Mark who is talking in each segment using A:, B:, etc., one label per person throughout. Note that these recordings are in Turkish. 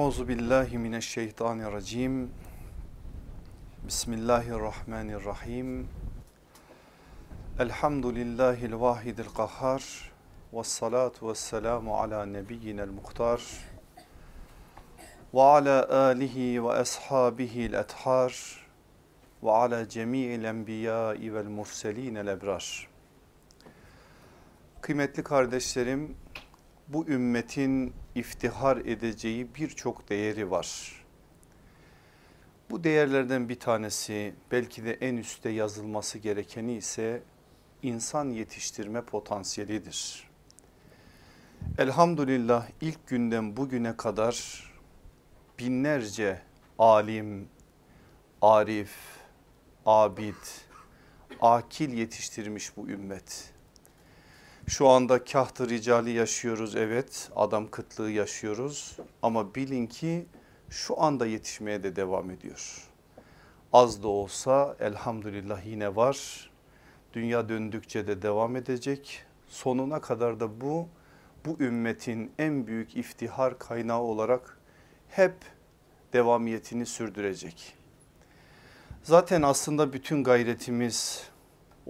A: Euzu billahi mineşşeytanirracim. Bismillahirrahmanirrahim. Elhamdülillahil vahidil kahhar. Ve salatu ve selamu ala nebiyyinel muhtar. Ve ala alihi ve ashabihi'l ethar. Ve ala cemi'il enbiyai vel murselinel ebrar. Kıymetli kardeşlerim, bu ümmetin iftihar edeceği birçok değeri var. Bu değerlerden bir tanesi belki de en üstte yazılması gerekeni ise insan yetiştirme potansiyelidir. Elhamdülillah ilk günden bugüne kadar binlerce alim, arif, abid, akil yetiştirmiş bu ümmet. Şu anda kahtı ricali yaşıyoruz evet adam kıtlığı yaşıyoruz ama bilin ki şu anda yetişmeye de devam ediyor. Az da olsa elhamdülillah yine var. Dünya döndükçe de devam edecek. Sonuna kadar da bu bu ümmetin en büyük iftihar kaynağı olarak hep devamiyetini sürdürecek. Zaten aslında bütün gayretimiz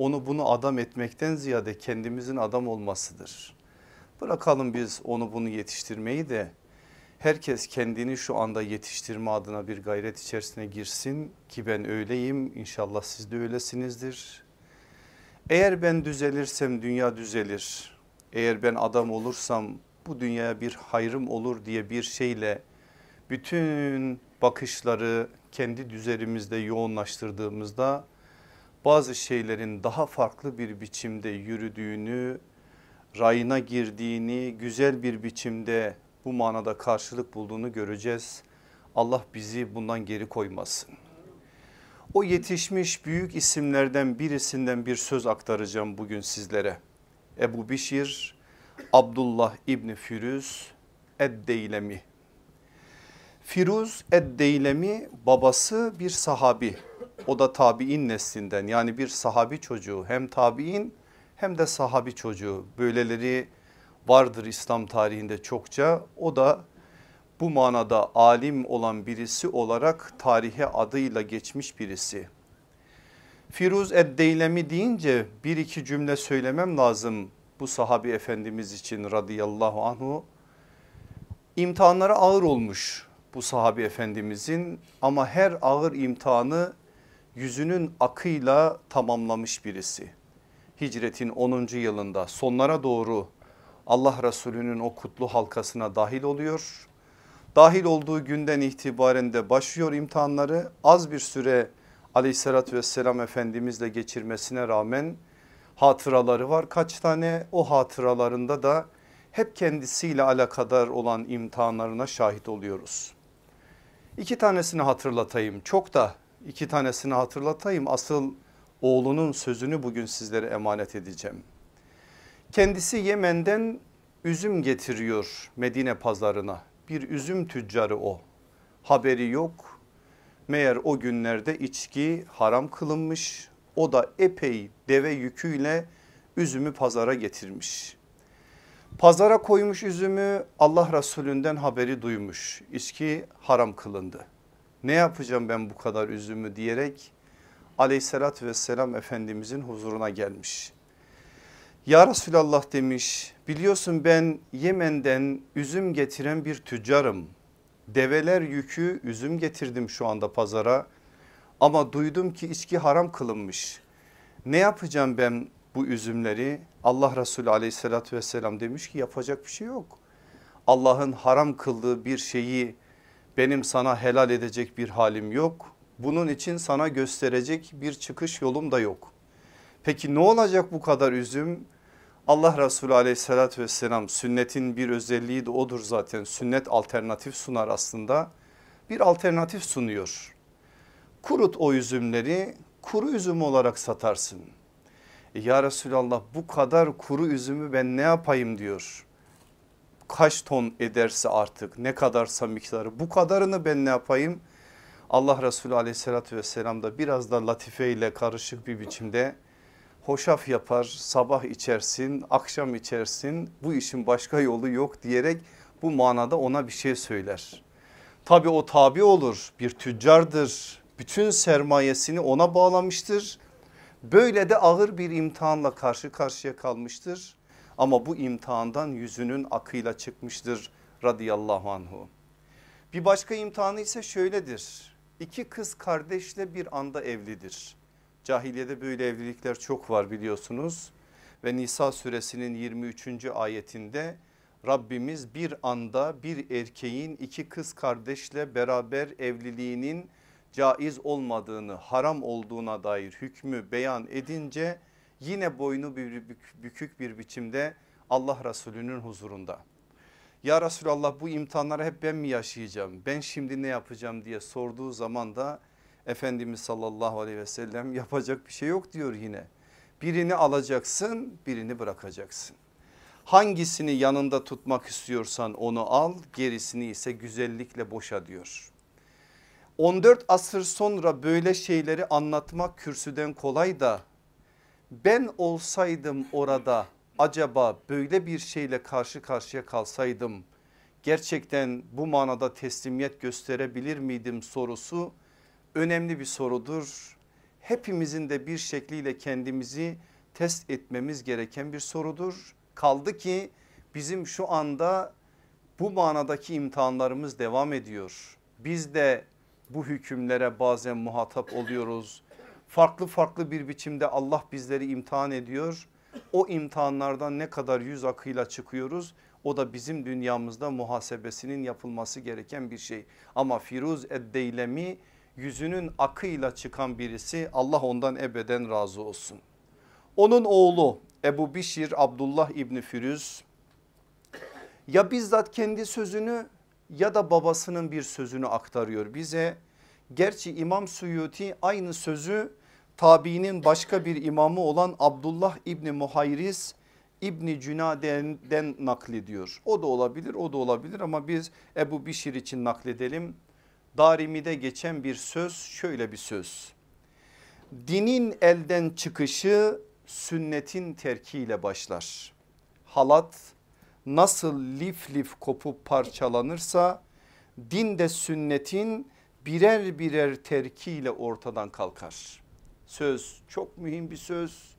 A: onu bunu adam etmekten ziyade kendimizin adam olmasıdır. Bırakalım biz onu bunu yetiştirmeyi de herkes kendini şu anda yetiştirme adına bir gayret içerisine girsin ki ben öyleyim inşallah siz de öylesinizdir. Eğer ben düzelirsem dünya düzelir. Eğer ben adam olursam bu dünyaya bir hayrım olur diye bir şeyle bütün bakışları kendi düzelimizde yoğunlaştırdığımızda bazı şeylerin daha farklı bir biçimde yürüdüğünü, rayına girdiğini, güzel bir biçimde bu manada karşılık bulduğunu göreceğiz. Allah bizi bundan geri koymasın. O yetişmiş büyük isimlerden birisinden bir söz aktaracağım bugün sizlere. Ebu Bişir Abdullah İbni Firuz Eddeylemi. Firuz Eddeylemi babası bir sahabi o da tabi'in neslinden yani bir sahabi çocuğu hem tabi'in hem de sahabi çocuğu böyleleri vardır İslam tarihinde çokça. O da bu manada alim olan birisi olarak tarihe adıyla geçmiş birisi. Firuz Eddeylemi deyince bir iki cümle söylemem lazım bu sahabi efendimiz için radıyallahu anhu. İmtihanları ağır olmuş bu sahabi efendimizin ama her ağır imtihanı yüzünün akıyla tamamlamış birisi. Hicretin 10. yılında sonlara doğru Allah Resulü'nün o kutlu halkasına dahil oluyor. Dahil olduğu günden itibaren de başlıyor imtihanları az bir süre aleyhissalatü vesselam efendimizle geçirmesine rağmen hatıraları var. Kaç tane o hatıralarında da hep kendisiyle alakadar olan imtihanlarına şahit oluyoruz. İki tanesini hatırlatayım çok da iki tanesini hatırlatayım. Asıl oğlunun sözünü bugün sizlere emanet edeceğim. Kendisi Yemen'den üzüm getiriyor Medine pazarına. Bir üzüm tüccarı o. Haberi yok. Meğer o günlerde içki haram kılınmış. O da epey deve yüküyle üzümü pazara getirmiş. Pazara koymuş üzümü Allah Resulünden haberi duymuş. İçki haram kılındı ne yapacağım ben bu kadar üzümü diyerek aleyhissalatü vesselam efendimizin huzuruna gelmiş. Ya Resulallah demiş biliyorsun ben Yemen'den üzüm getiren bir tüccarım. Develer yükü üzüm getirdim şu anda pazara ama duydum ki içki haram kılınmış. Ne yapacağım ben bu üzümleri? Allah Resulü aleyhissalatü vesselam demiş ki yapacak bir şey yok. Allah'ın haram kıldığı bir şeyi benim sana helal edecek bir halim yok. Bunun için sana gösterecek bir çıkış yolum da yok. Peki ne olacak bu kadar üzüm? Allah Resulü aleyhissalatü vesselam sünnetin bir özelliği de odur zaten. Sünnet alternatif sunar aslında. Bir alternatif sunuyor. Kurut o üzümleri kuru üzüm olarak satarsın. E ya Resulallah bu kadar kuru üzümü ben ne yapayım diyor kaç ton ederse artık ne kadarsa miktarı bu kadarını ben ne yapayım? Allah Resulü aleyhissalatü vesselam da biraz da latife ile karışık bir biçimde hoşaf yapar sabah içersin akşam içersin bu işin başka yolu yok diyerek bu manada ona bir şey söyler. Tabi o tabi olur bir tüccardır. Bütün sermayesini ona bağlamıştır. Böyle de ağır bir imtihanla karşı karşıya kalmıştır. Ama bu imtihandan yüzünün akıyla çıkmıştır radıyallahu anhu. Bir başka imtihanı ise şöyledir. İki kız kardeşle bir anda evlidir. Cahiliyede böyle evlilikler çok var biliyorsunuz. Ve Nisa suresinin 23. ayetinde Rabbimiz bir anda bir erkeğin iki kız kardeşle beraber evliliğinin caiz olmadığını haram olduğuna dair hükmü beyan edince yine boynu bükük bir biçimde Allah Resulü'nün huzurunda. Ya Resulallah bu imtihanları hep ben mi yaşayacağım? Ben şimdi ne yapacağım diye sorduğu zaman da Efendimiz sallallahu aleyhi ve sellem yapacak bir şey yok diyor yine. Birini alacaksın birini bırakacaksın. Hangisini yanında tutmak istiyorsan onu al gerisini ise güzellikle boşa diyor. 14 asır sonra böyle şeyleri anlatmak kürsüden kolay da ben olsaydım orada acaba böyle bir şeyle karşı karşıya kalsaydım gerçekten bu manada teslimiyet gösterebilir miydim sorusu önemli bir sorudur. Hepimizin de bir şekliyle kendimizi test etmemiz gereken bir sorudur. Kaldı ki bizim şu anda bu manadaki imtihanlarımız devam ediyor. Biz de bu hükümlere bazen muhatap oluyoruz. Farklı farklı bir biçimde Allah bizleri imtihan ediyor. O imtihanlardan ne kadar yüz akıyla çıkıyoruz o da bizim dünyamızda muhasebesinin yapılması gereken bir şey. Ama Firuz Eddeylemi yüzünün akıyla çıkan birisi Allah ondan ebeden razı olsun. Onun oğlu Ebu Bişir Abdullah İbni Firuz ya bizzat kendi sözünü ya da babasının bir sözünü aktarıyor bize. Gerçi İmam Suyuti aynı sözü tabiinin başka bir imamı olan Abdullah İbni Muhayriz İbni Cünade'den naklediyor. O da olabilir o da olabilir ama biz Ebu Bişir için nakledelim. Darimi'de geçen bir söz şöyle bir söz. Dinin elden çıkışı sünnetin terkiyle başlar. Halat nasıl lif lif kopup parçalanırsa din de sünnetin birer birer terkiyle ortadan kalkar. Söz çok mühim bir söz.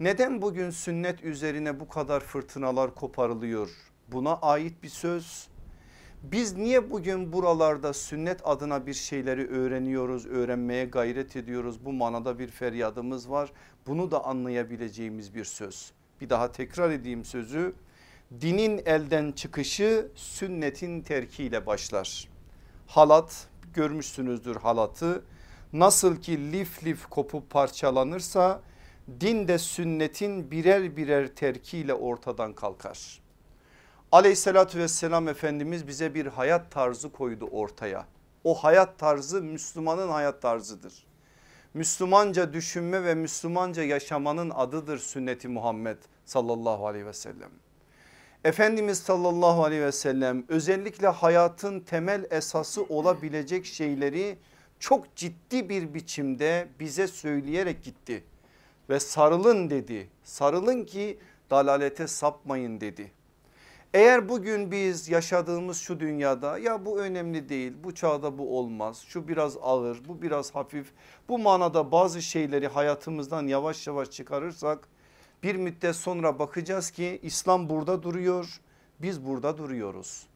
A: Neden bugün sünnet üzerine bu kadar fırtınalar koparılıyor? Buna ait bir söz. Biz niye bugün buralarda sünnet adına bir şeyleri öğreniyoruz, öğrenmeye gayret ediyoruz? Bu manada bir feryadımız var. Bunu da anlayabileceğimiz bir söz. Bir daha tekrar edeyim sözü. Dinin elden çıkışı sünnetin terkiyle başlar. Halat görmüşsünüzdür halatı. Nasıl ki lif lif kopup parçalanırsa din de sünnetin birer birer terkiyle ortadan kalkar. Aleyhissalatü vesselam Efendimiz bize bir hayat tarzı koydu ortaya. O hayat tarzı Müslümanın hayat tarzıdır. Müslümanca düşünme ve Müslümanca yaşamanın adıdır sünneti Muhammed sallallahu aleyhi ve sellem. Efendimiz sallallahu aleyhi ve sellem özellikle hayatın temel esası olabilecek şeyleri çok ciddi bir biçimde bize söyleyerek gitti. Ve sarılın dedi sarılın ki dalalete sapmayın dedi. Eğer bugün biz yaşadığımız şu dünyada ya bu önemli değil bu çağda bu olmaz şu biraz ağır bu biraz hafif bu manada bazı şeyleri hayatımızdan yavaş yavaş çıkarırsak bir müddet sonra bakacağız ki İslam burada duruyor biz burada duruyoruz.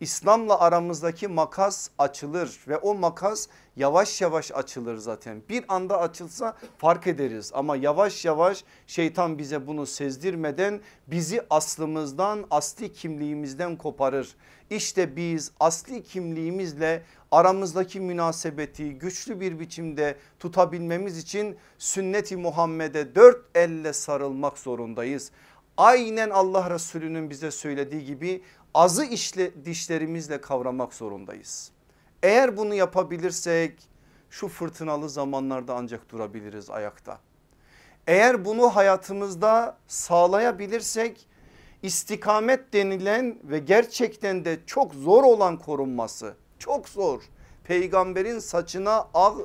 A: İslam'la aramızdaki makas açılır ve o makas yavaş yavaş açılır zaten. Bir anda açılsa fark ederiz ama yavaş yavaş şeytan bize bunu sezdirmeden bizi aslımızdan asli kimliğimizden koparır. İşte biz asli kimliğimizle aramızdaki münasebeti güçlü bir biçimde tutabilmemiz için sünneti Muhammed'e dört elle sarılmak zorundayız. Aynen Allah Resulü'nün bize söylediği gibi azı işle, dişlerimizle kavramak zorundayız. Eğer bunu yapabilirsek şu fırtınalı zamanlarda ancak durabiliriz ayakta. Eğer bunu hayatımızda sağlayabilirsek istikamet denilen ve gerçekten de çok zor olan korunması çok zor. Peygamberin saçına ak,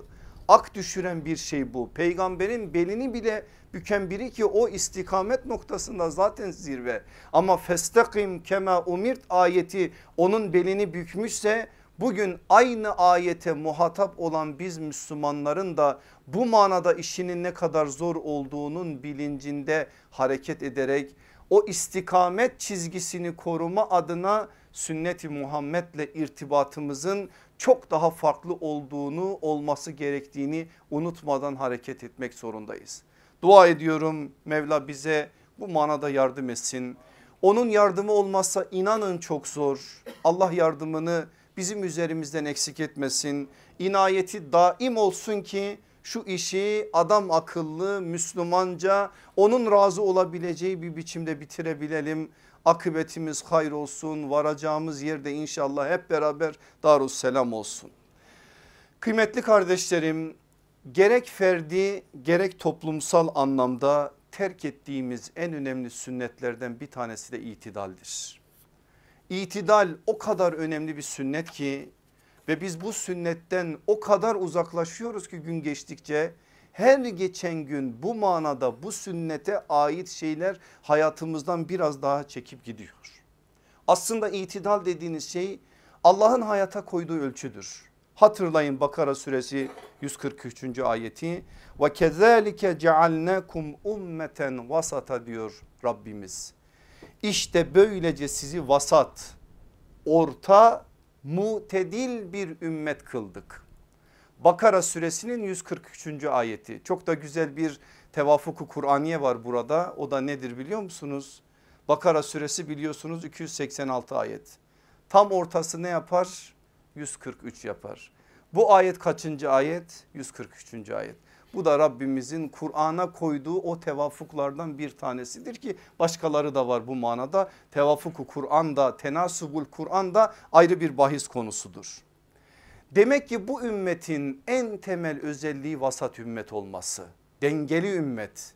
A: ak düşüren bir şey bu. Peygamberin belini bile büken biri ki o istikamet noktasında zaten zirve. Ama festakim kema umirt ayeti onun belini bükmüşse Bugün aynı ayete muhatap olan biz Müslümanların da bu manada işinin ne kadar zor olduğunun bilincinde hareket ederek o istikamet çizgisini koruma adına sünnet-i Muhammed'le irtibatımızın çok daha farklı olduğunu olması gerektiğini unutmadan hareket etmek zorundayız. Dua ediyorum Mevla bize bu manada yardım etsin. Onun yardımı olmazsa inanın çok zor. Allah yardımını bizim üzerimizden eksik etmesin. İnayeti daim olsun ki şu işi adam akıllı Müslümanca onun razı olabileceği bir biçimde bitirebilelim. Akıbetimiz hayır olsun varacağımız yerde inşallah hep beraber Darusselam olsun. Kıymetli kardeşlerim gerek ferdi gerek toplumsal anlamda terk ettiğimiz en önemli sünnetlerden bir tanesi de itidaldir. İtidal o kadar önemli bir sünnet ki ve biz bu sünnetten o kadar uzaklaşıyoruz ki gün geçtikçe her geçen gün bu manada bu sünnete ait şeyler hayatımızdan biraz daha çekip gidiyor. Aslında itidal dediğiniz şey Allah'ın hayata koyduğu ölçüdür. Hatırlayın Bakara suresi 143. ayeti ve kezalike cealnakum ummeten vasata diyor Rabbimiz. İşte böylece sizi vasat, orta, mutedil bir ümmet kıldık. Bakara suresinin 143. ayeti çok da güzel bir tevafuku Kur'aniye var burada o da nedir biliyor musunuz? Bakara suresi biliyorsunuz 286 ayet tam ortası ne yapar? 143 yapar. Bu ayet kaçıncı ayet? 143. ayet. Bu da Rabbimizin Kur'an'a koyduğu o tevafuklardan bir tanesidir ki başkaları da var bu manada. Tevafuku Kur'an'da tenasubul Kur'an'da ayrı bir bahis konusudur. Demek ki bu ümmetin en temel özelliği vasat ümmet olması. Dengeli ümmet,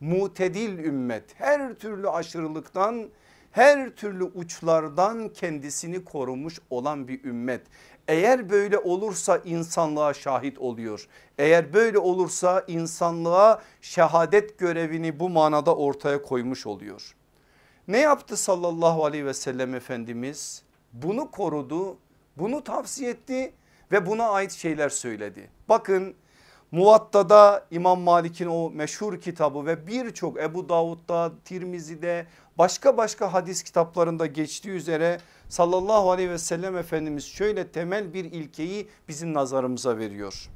A: mutedil ümmet her türlü aşırılıktan her türlü uçlardan kendisini korumuş olan bir ümmet. Eğer böyle olursa insanlığa şahit oluyor. Eğer böyle olursa insanlığa şehadet görevini bu manada ortaya koymuş oluyor. Ne yaptı sallallahu aleyhi ve sellem Efendimiz? Bunu korudu, bunu tavsiye etti ve buna ait şeyler söyledi. Bakın Muvatta'da İmam Malik'in o meşhur kitabı ve birçok Ebu Davud'da, Tirmizi'de başka başka hadis kitaplarında geçtiği üzere sallallahu aleyhi ve sellem Efendimiz şöyle temel bir ilkeyi bizim nazarımıza veriyor.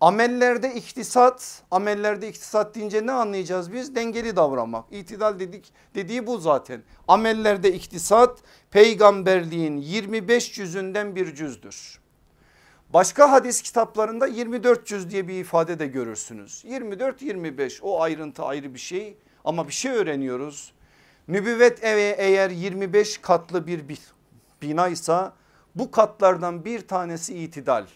A: Amellerde iktisat, amellerde iktisat deyince ne anlayacağız biz? Dengeli davranmak. İtidal dedik dediği bu zaten. Amellerde iktisat peygamberliğin 25 cüzünden bir cüzdür. Başka hadis kitaplarında 24 cüz diye bir ifade de görürsünüz. 24-25 o ayrıntı ayrı bir şey ama bir şey öğreniyoruz. Nübüvvet eğer 25 katlı bir binaysa bu katlardan bir tanesi itidal.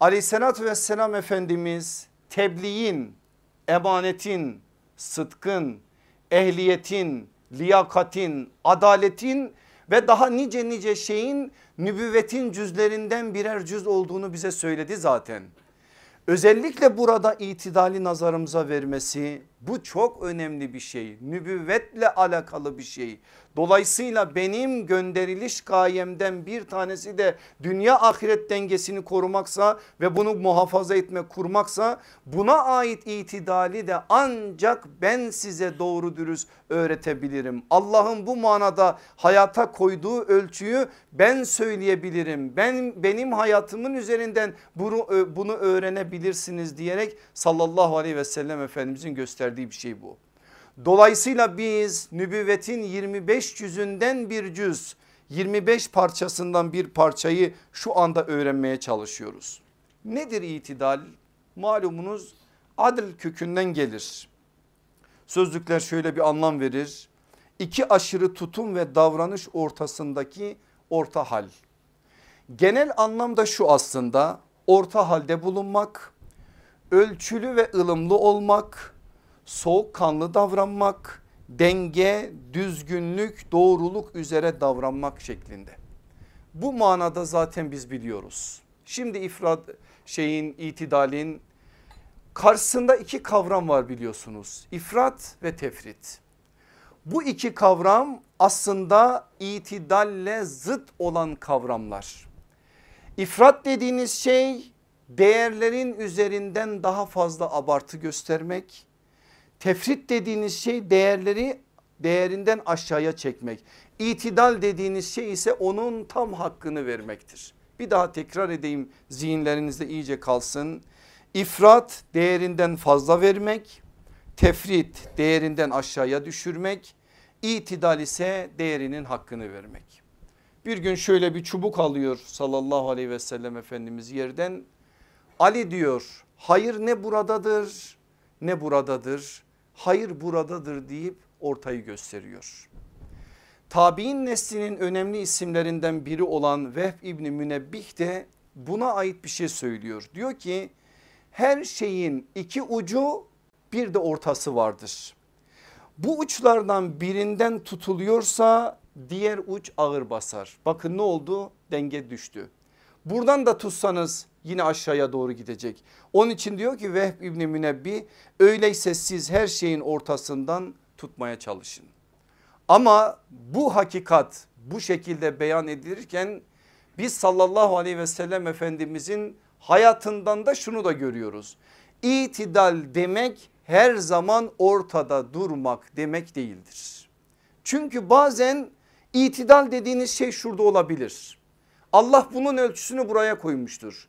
A: Aleyhissalatü vesselam Efendimiz tebliğin, emanetin, sıdkın, ehliyetin, liyakatin, adaletin ve daha nice nice şeyin nübüvvetin cüzlerinden birer cüz olduğunu bize söyledi zaten. Özellikle burada itidali nazarımıza vermesi bu çok önemli bir şey. Nübüvvetle alakalı bir şey. Dolayısıyla benim gönderiliş gayemden bir tanesi de dünya ahiret dengesini korumaksa ve bunu muhafaza etmek kurmaksa buna ait itidali de ancak ben size doğru dürüst öğretebilirim. Allah'ın bu manada hayata koyduğu ölçüyü ben söyleyebilirim. Ben benim hayatımın üzerinden bunu, bunu öğrenebilirsiniz diyerek sallallahu aleyhi ve sellem Efendimizin gösterdiği bir şey bu. Dolayısıyla biz nübüvvetin 25 cüzünden bir cüz 25 parçasından bir parçayı şu anda öğrenmeye çalışıyoruz. Nedir itidal? Malumunuz adil kökünden gelir. Sözlükler şöyle bir anlam verir. İki aşırı tutum ve davranış ortasındaki orta hal. Genel anlamda şu aslında orta halde bulunmak, ölçülü ve ılımlı olmak, soğukkanlı davranmak, denge, düzgünlük, doğruluk üzere davranmak şeklinde. Bu manada zaten biz biliyoruz. Şimdi ifrat şeyin itidalin karşısında iki kavram var biliyorsunuz. İfrat ve tefrit. Bu iki kavram aslında itidalle zıt olan kavramlar. İfrat dediğiniz şey değerlerin üzerinden daha fazla abartı göstermek. Tefrit dediğiniz şey değerleri değerinden aşağıya çekmek. İtidal dediğiniz şey ise onun tam hakkını vermektir. Bir daha tekrar edeyim zihinlerinizde iyice kalsın. İfrat değerinden fazla vermek, tefrit değerinden aşağıya düşürmek, itidal ise değerinin hakkını vermek. Bir gün şöyle bir çubuk alıyor sallallahu aleyhi ve sellem Efendimiz yerden. Ali diyor hayır ne buradadır ne buradadır hayır buradadır deyip ortayı gösteriyor. Tabi'in neslinin önemli isimlerinden biri olan Vehb İbni Münebbih de buna ait bir şey söylüyor. Diyor ki her şeyin iki ucu bir de ortası vardır. Bu uçlardan birinden tutuluyorsa diğer uç ağır basar. Bakın ne oldu? Denge düştü. Buradan da tutsanız yine aşağıya doğru gidecek. Onun için diyor ki Vehb İbni Münebbi öyleyse siz her şeyin ortasından tutmaya çalışın. Ama bu hakikat bu şekilde beyan edilirken biz sallallahu aleyhi ve sellem efendimizin hayatından da şunu da görüyoruz. İtidal demek her zaman ortada durmak demek değildir. Çünkü bazen itidal dediğiniz şey şurada olabilir. Allah bunun ölçüsünü buraya koymuştur.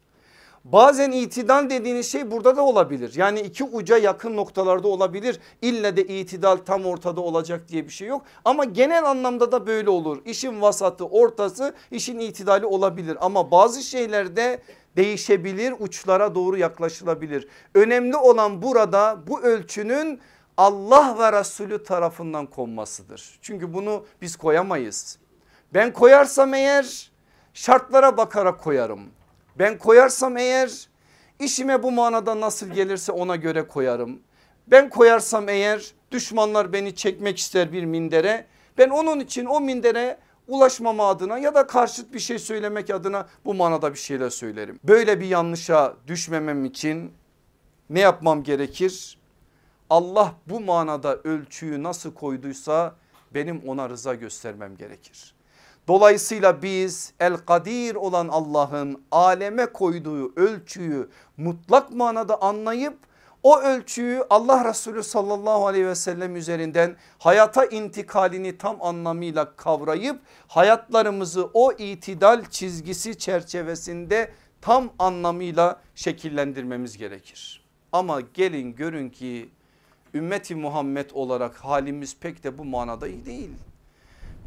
A: Bazen itidal dediğiniz şey burada da olabilir. Yani iki uca yakın noktalarda olabilir. İlle de itidal tam ortada olacak diye bir şey yok. Ama genel anlamda da böyle olur. İşin vasatı ortası işin itidali olabilir. Ama bazı şeylerde değişebilir uçlara doğru yaklaşılabilir. Önemli olan burada bu ölçünün Allah ve Resulü tarafından konmasıdır. Çünkü bunu biz koyamayız. Ben koyarsam eğer şartlara bakarak koyarım. Ben koyarsam eğer işime bu manada nasıl gelirse ona göre koyarım. Ben koyarsam eğer düşmanlar beni çekmek ister bir mindere. Ben onun için o mindere ulaşmama adına ya da karşıt bir şey söylemek adına bu manada bir şeyler söylerim. Böyle bir yanlışa düşmemem için ne yapmam gerekir? Allah bu manada ölçüyü nasıl koyduysa benim ona rıza göstermem gerekir. Dolayısıyla biz el kadir olan Allah'ın aleme koyduğu ölçüyü mutlak manada anlayıp o ölçüyü Allah Resulü sallallahu aleyhi ve sellem üzerinden hayata intikalini tam anlamıyla kavrayıp hayatlarımızı o itidal çizgisi çerçevesinde tam anlamıyla şekillendirmemiz gerekir. Ama gelin görün ki ümmeti Muhammed olarak halimiz pek de bu manada iyi değil.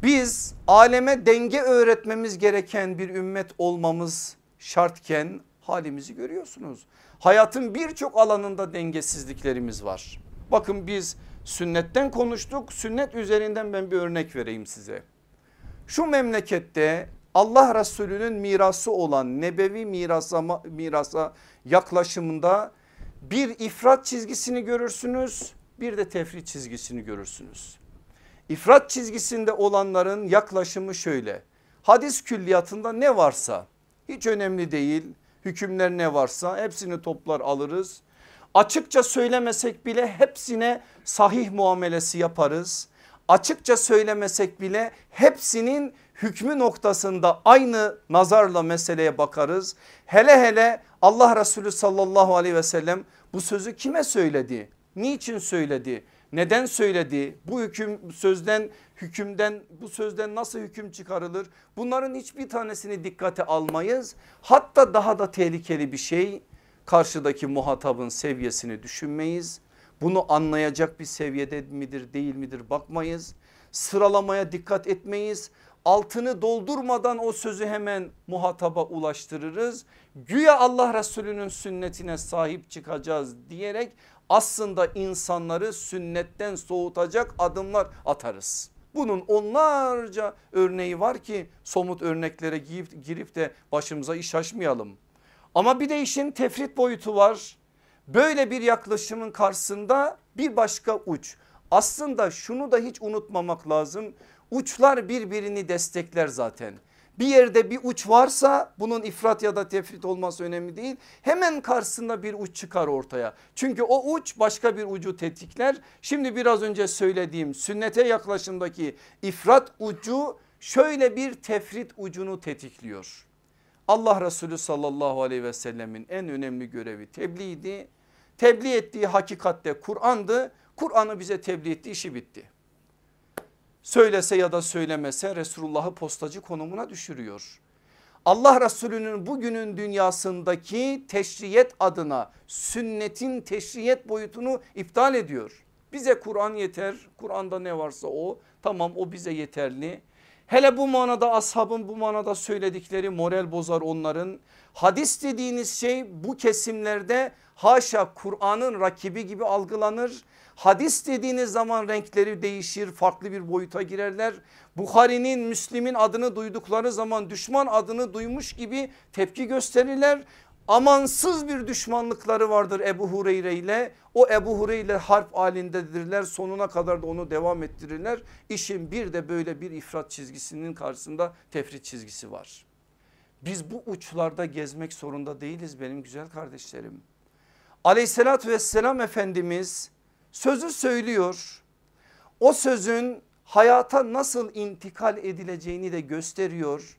A: Biz aleme denge öğretmemiz gereken bir ümmet olmamız şartken halimizi görüyorsunuz. Hayatın birçok alanında dengesizliklerimiz var. Bakın biz sünnetten konuştuk. Sünnet üzerinden ben bir örnek vereyim size. Şu memlekette Allah Resulü'nün mirası olan nebevi mirasa, mirasa yaklaşımında bir ifrat çizgisini görürsünüz bir de tefrit çizgisini görürsünüz. İfrat çizgisinde olanların yaklaşımı şöyle. Hadis külliyatında ne varsa hiç önemli değil. Hükümler ne varsa hepsini toplar alırız. Açıkça söylemesek bile hepsine sahih muamelesi yaparız. Açıkça söylemesek bile hepsinin hükmü noktasında aynı nazarla meseleye bakarız. Hele hele Allah Resulü sallallahu aleyhi ve sellem bu sözü kime söyledi? Niçin söyledi? Neden söyledi? Bu hüküm sözden hükümden bu sözden nasıl hüküm çıkarılır? Bunların hiçbir tanesini dikkate almayız. Hatta daha da tehlikeli bir şey karşıdaki muhatabın seviyesini düşünmeyiz. Bunu anlayacak bir seviyede midir değil midir bakmayız. Sıralamaya dikkat etmeyiz. Altını doldurmadan o sözü hemen muhataba ulaştırırız. Güya Allah Resulü'nün sünnetine sahip çıkacağız diyerek aslında insanları sünnetten soğutacak adımlar atarız. Bunun onlarca örneği var ki somut örneklere girip, girip de başımıza iş açmayalım. Ama bir de işin tefrit boyutu var. Böyle bir yaklaşımın karşısında bir başka uç. Aslında şunu da hiç unutmamak lazım. Uçlar birbirini destekler zaten. Bir yerde bir uç varsa bunun ifrat ya da tefrit olması önemli değil. Hemen karşısında bir uç çıkar ortaya. Çünkü o uç başka bir ucu tetikler. Şimdi biraz önce söylediğim sünnete yaklaşımdaki ifrat ucu şöyle bir tefrit ucunu tetikliyor. Allah Resulü sallallahu aleyhi ve sellemin en önemli görevi tebliğdi. Tebliğ ettiği hakikatte Kur'an'dı. Kur'an'ı bize tebliğ etti işi bitti. Söylese ya da söylemese Resulullah'ı postacı konumuna düşürüyor. Allah Resulü'nün bugünün dünyasındaki teşriyet adına sünnetin teşriyet boyutunu iptal ediyor. Bize Kur'an yeter. Kur'an'da ne varsa o tamam o bize yeterli. Hele bu manada ashabın bu manada söyledikleri moral bozar onların. Hadis dediğiniz şey bu kesimlerde haşa Kur'an'ın rakibi gibi algılanır. Hadis dediğiniz zaman renkleri değişir farklı bir boyuta girerler. Bukhari'nin Müslim'in adını duydukları zaman düşman adını duymuş gibi tepki gösterirler. Amansız bir düşmanlıkları vardır Ebu Hureyre ile. O Ebu Hureyre ile harp halindedirler. Sonuna kadar da onu devam ettirirler. İşin bir de böyle bir ifrat çizgisinin karşısında tefrit çizgisi var. Biz bu uçlarda gezmek zorunda değiliz benim güzel kardeşlerim. Aleyhissalatü vesselam Efendimiz sözü söylüyor. O sözün hayata nasıl intikal edileceğini de gösteriyor.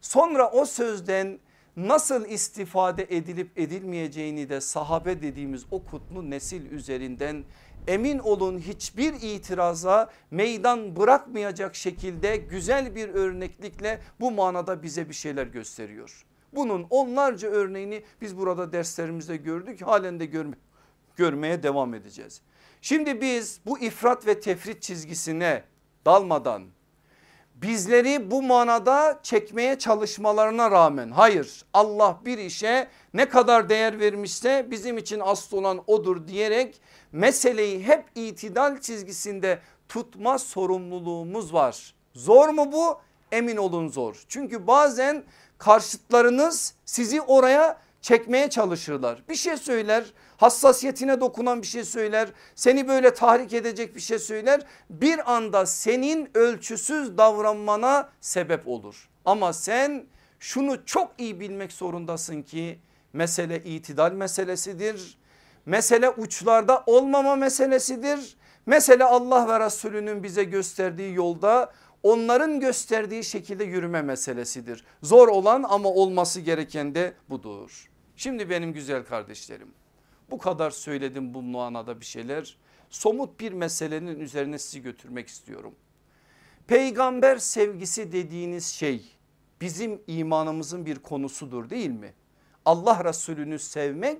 A: Sonra o sözden nasıl istifade edilip edilmeyeceğini de sahabe dediğimiz o kutlu nesil üzerinden emin olun hiçbir itiraza meydan bırakmayacak şekilde güzel bir örneklikle bu manada bize bir şeyler gösteriyor. Bunun onlarca örneğini biz burada derslerimizde gördük halen de görme, görmeye devam edeceğiz. Şimdi biz bu ifrat ve tefrit çizgisine dalmadan bizleri bu manada çekmeye çalışmalarına rağmen hayır Allah bir işe ne kadar değer vermişse bizim için asıl olan odur diyerek meseleyi hep itidal çizgisinde tutma sorumluluğumuz var. Zor mu bu? Emin olun zor. Çünkü bazen karşıtlarınız sizi oraya çekmeye çalışırlar. Bir şey söyler hassasiyetine dokunan bir şey söyler seni böyle tahrik edecek bir şey söyler bir anda senin ölçüsüz davranmana sebep olur. Ama sen şunu çok iyi bilmek zorundasın ki mesele itidal meselesidir. Mesele uçlarda olmama meselesidir. Mesele Allah ve Resulünün bize gösterdiği yolda onların gösterdiği şekilde yürüme meselesidir. Zor olan ama olması gereken de budur. Şimdi benim güzel kardeşlerim bu kadar söyledim bu manada bir şeyler. Somut bir meselenin üzerine sizi götürmek istiyorum. Peygamber sevgisi dediğiniz şey bizim imanımızın bir konusudur değil mi? Allah Resulü'nü sevmek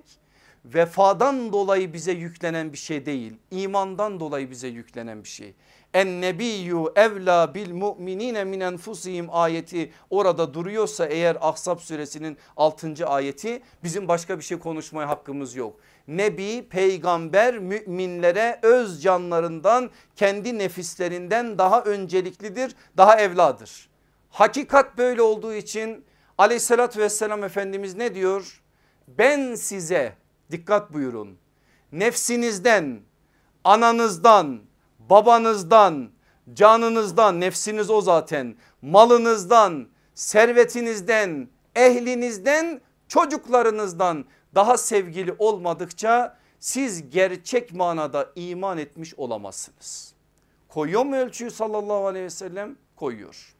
A: vefadan dolayı bize yüklenen bir şey değil. imandan dolayı bize yüklenen bir şey. En nebiyyü evla bil mu'minine min enfusihim ayeti orada duruyorsa eğer Ahzab suresinin 6. ayeti bizim başka bir şey konuşmaya hakkımız yok. Nebi peygamber müminlere öz canlarından kendi nefislerinden daha önceliklidir daha evladır. Hakikat böyle olduğu için aleyhissalatü vesselam Efendimiz ne diyor? Ben size dikkat buyurun nefsinizden ananızdan babanızdan canınızdan nefsiniz o zaten malınızdan servetinizden ehlinizden çocuklarınızdan daha sevgili olmadıkça siz gerçek manada iman etmiş olamazsınız. Koyuyor mu ölçüyü sallallahu aleyhi ve sellem? Koyuyor.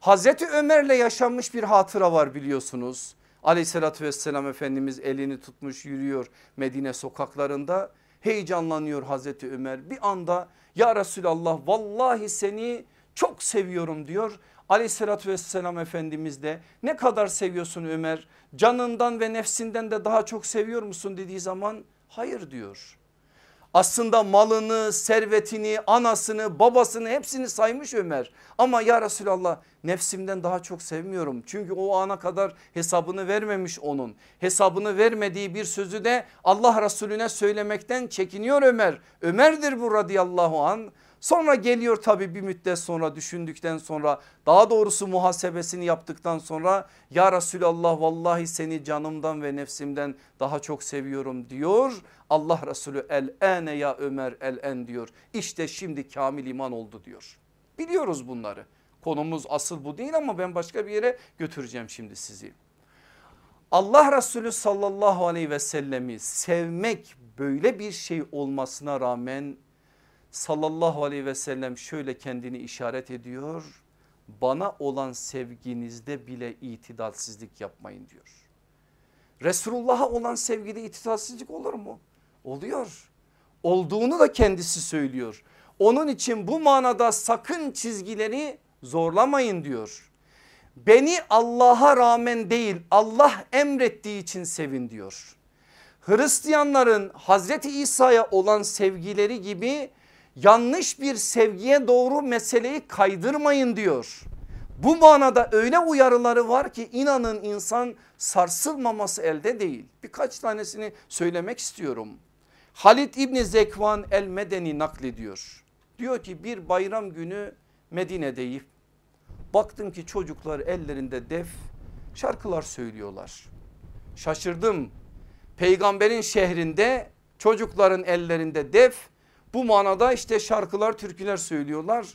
A: Hazreti Ömer'le yaşanmış bir hatıra var biliyorsunuz. Aleyhissalatü vesselam Efendimiz elini tutmuş yürüyor Medine sokaklarında. Heyecanlanıyor Hazreti Ömer bir anda ya Resulallah vallahi seni çok seviyorum diyor. Aleyhissalatü vesselam Efendimiz de ne kadar seviyorsun Ömer canından ve nefsinden de daha çok seviyor musun dediği zaman hayır diyor. Aslında malını, servetini, anasını, babasını hepsini saymış Ömer. Ama ya Resulallah nefsimden daha çok sevmiyorum. Çünkü o ana kadar hesabını vermemiş onun. Hesabını vermediği bir sözü de Allah Resulüne söylemekten çekiniyor Ömer. Ömer'dir bu radıyallahu an. Sonra geliyor tabi bir müddet sonra düşündükten sonra daha doğrusu muhasebesini yaptıktan sonra ya Resulallah vallahi seni canımdan ve nefsimden daha çok seviyorum diyor. Allah Resulü el ene ya Ömer el en diyor. İşte şimdi kamil iman oldu diyor. Biliyoruz bunları. Konumuz asıl bu değil ama ben başka bir yere götüreceğim şimdi sizi. Allah Resulü sallallahu aleyhi ve sellemi sevmek böyle bir şey olmasına rağmen sallallahu aleyhi ve sellem şöyle kendini işaret ediyor. bana olan sevginizde bile itidalsizlik yapmayın diyor. Resulullah'a olan sevgide itidalsizlik olur mu? Oluyor. Olduğunu da kendisi söylüyor. Onun için bu manada sakın çizgileri zorlamayın diyor. Beni Allah'a rağmen değil Allah emrettiği için sevin diyor. Hristiyanların Hazreti İsa'ya olan sevgileri gibi yanlış bir sevgiye doğru meseleyi kaydırmayın diyor. Bu manada öyle uyarıları var ki inanın insan sarsılmaması elde değil. Birkaç tanesini söylemek istiyorum. Halid İbni Zekvan el Medeni naklediyor. Diyor ki bir bayram günü Medine'deyim. Baktım ki çocuklar ellerinde def şarkılar söylüyorlar. Şaşırdım. Peygamberin şehrinde çocukların ellerinde def bu manada işte şarkılar türküler söylüyorlar.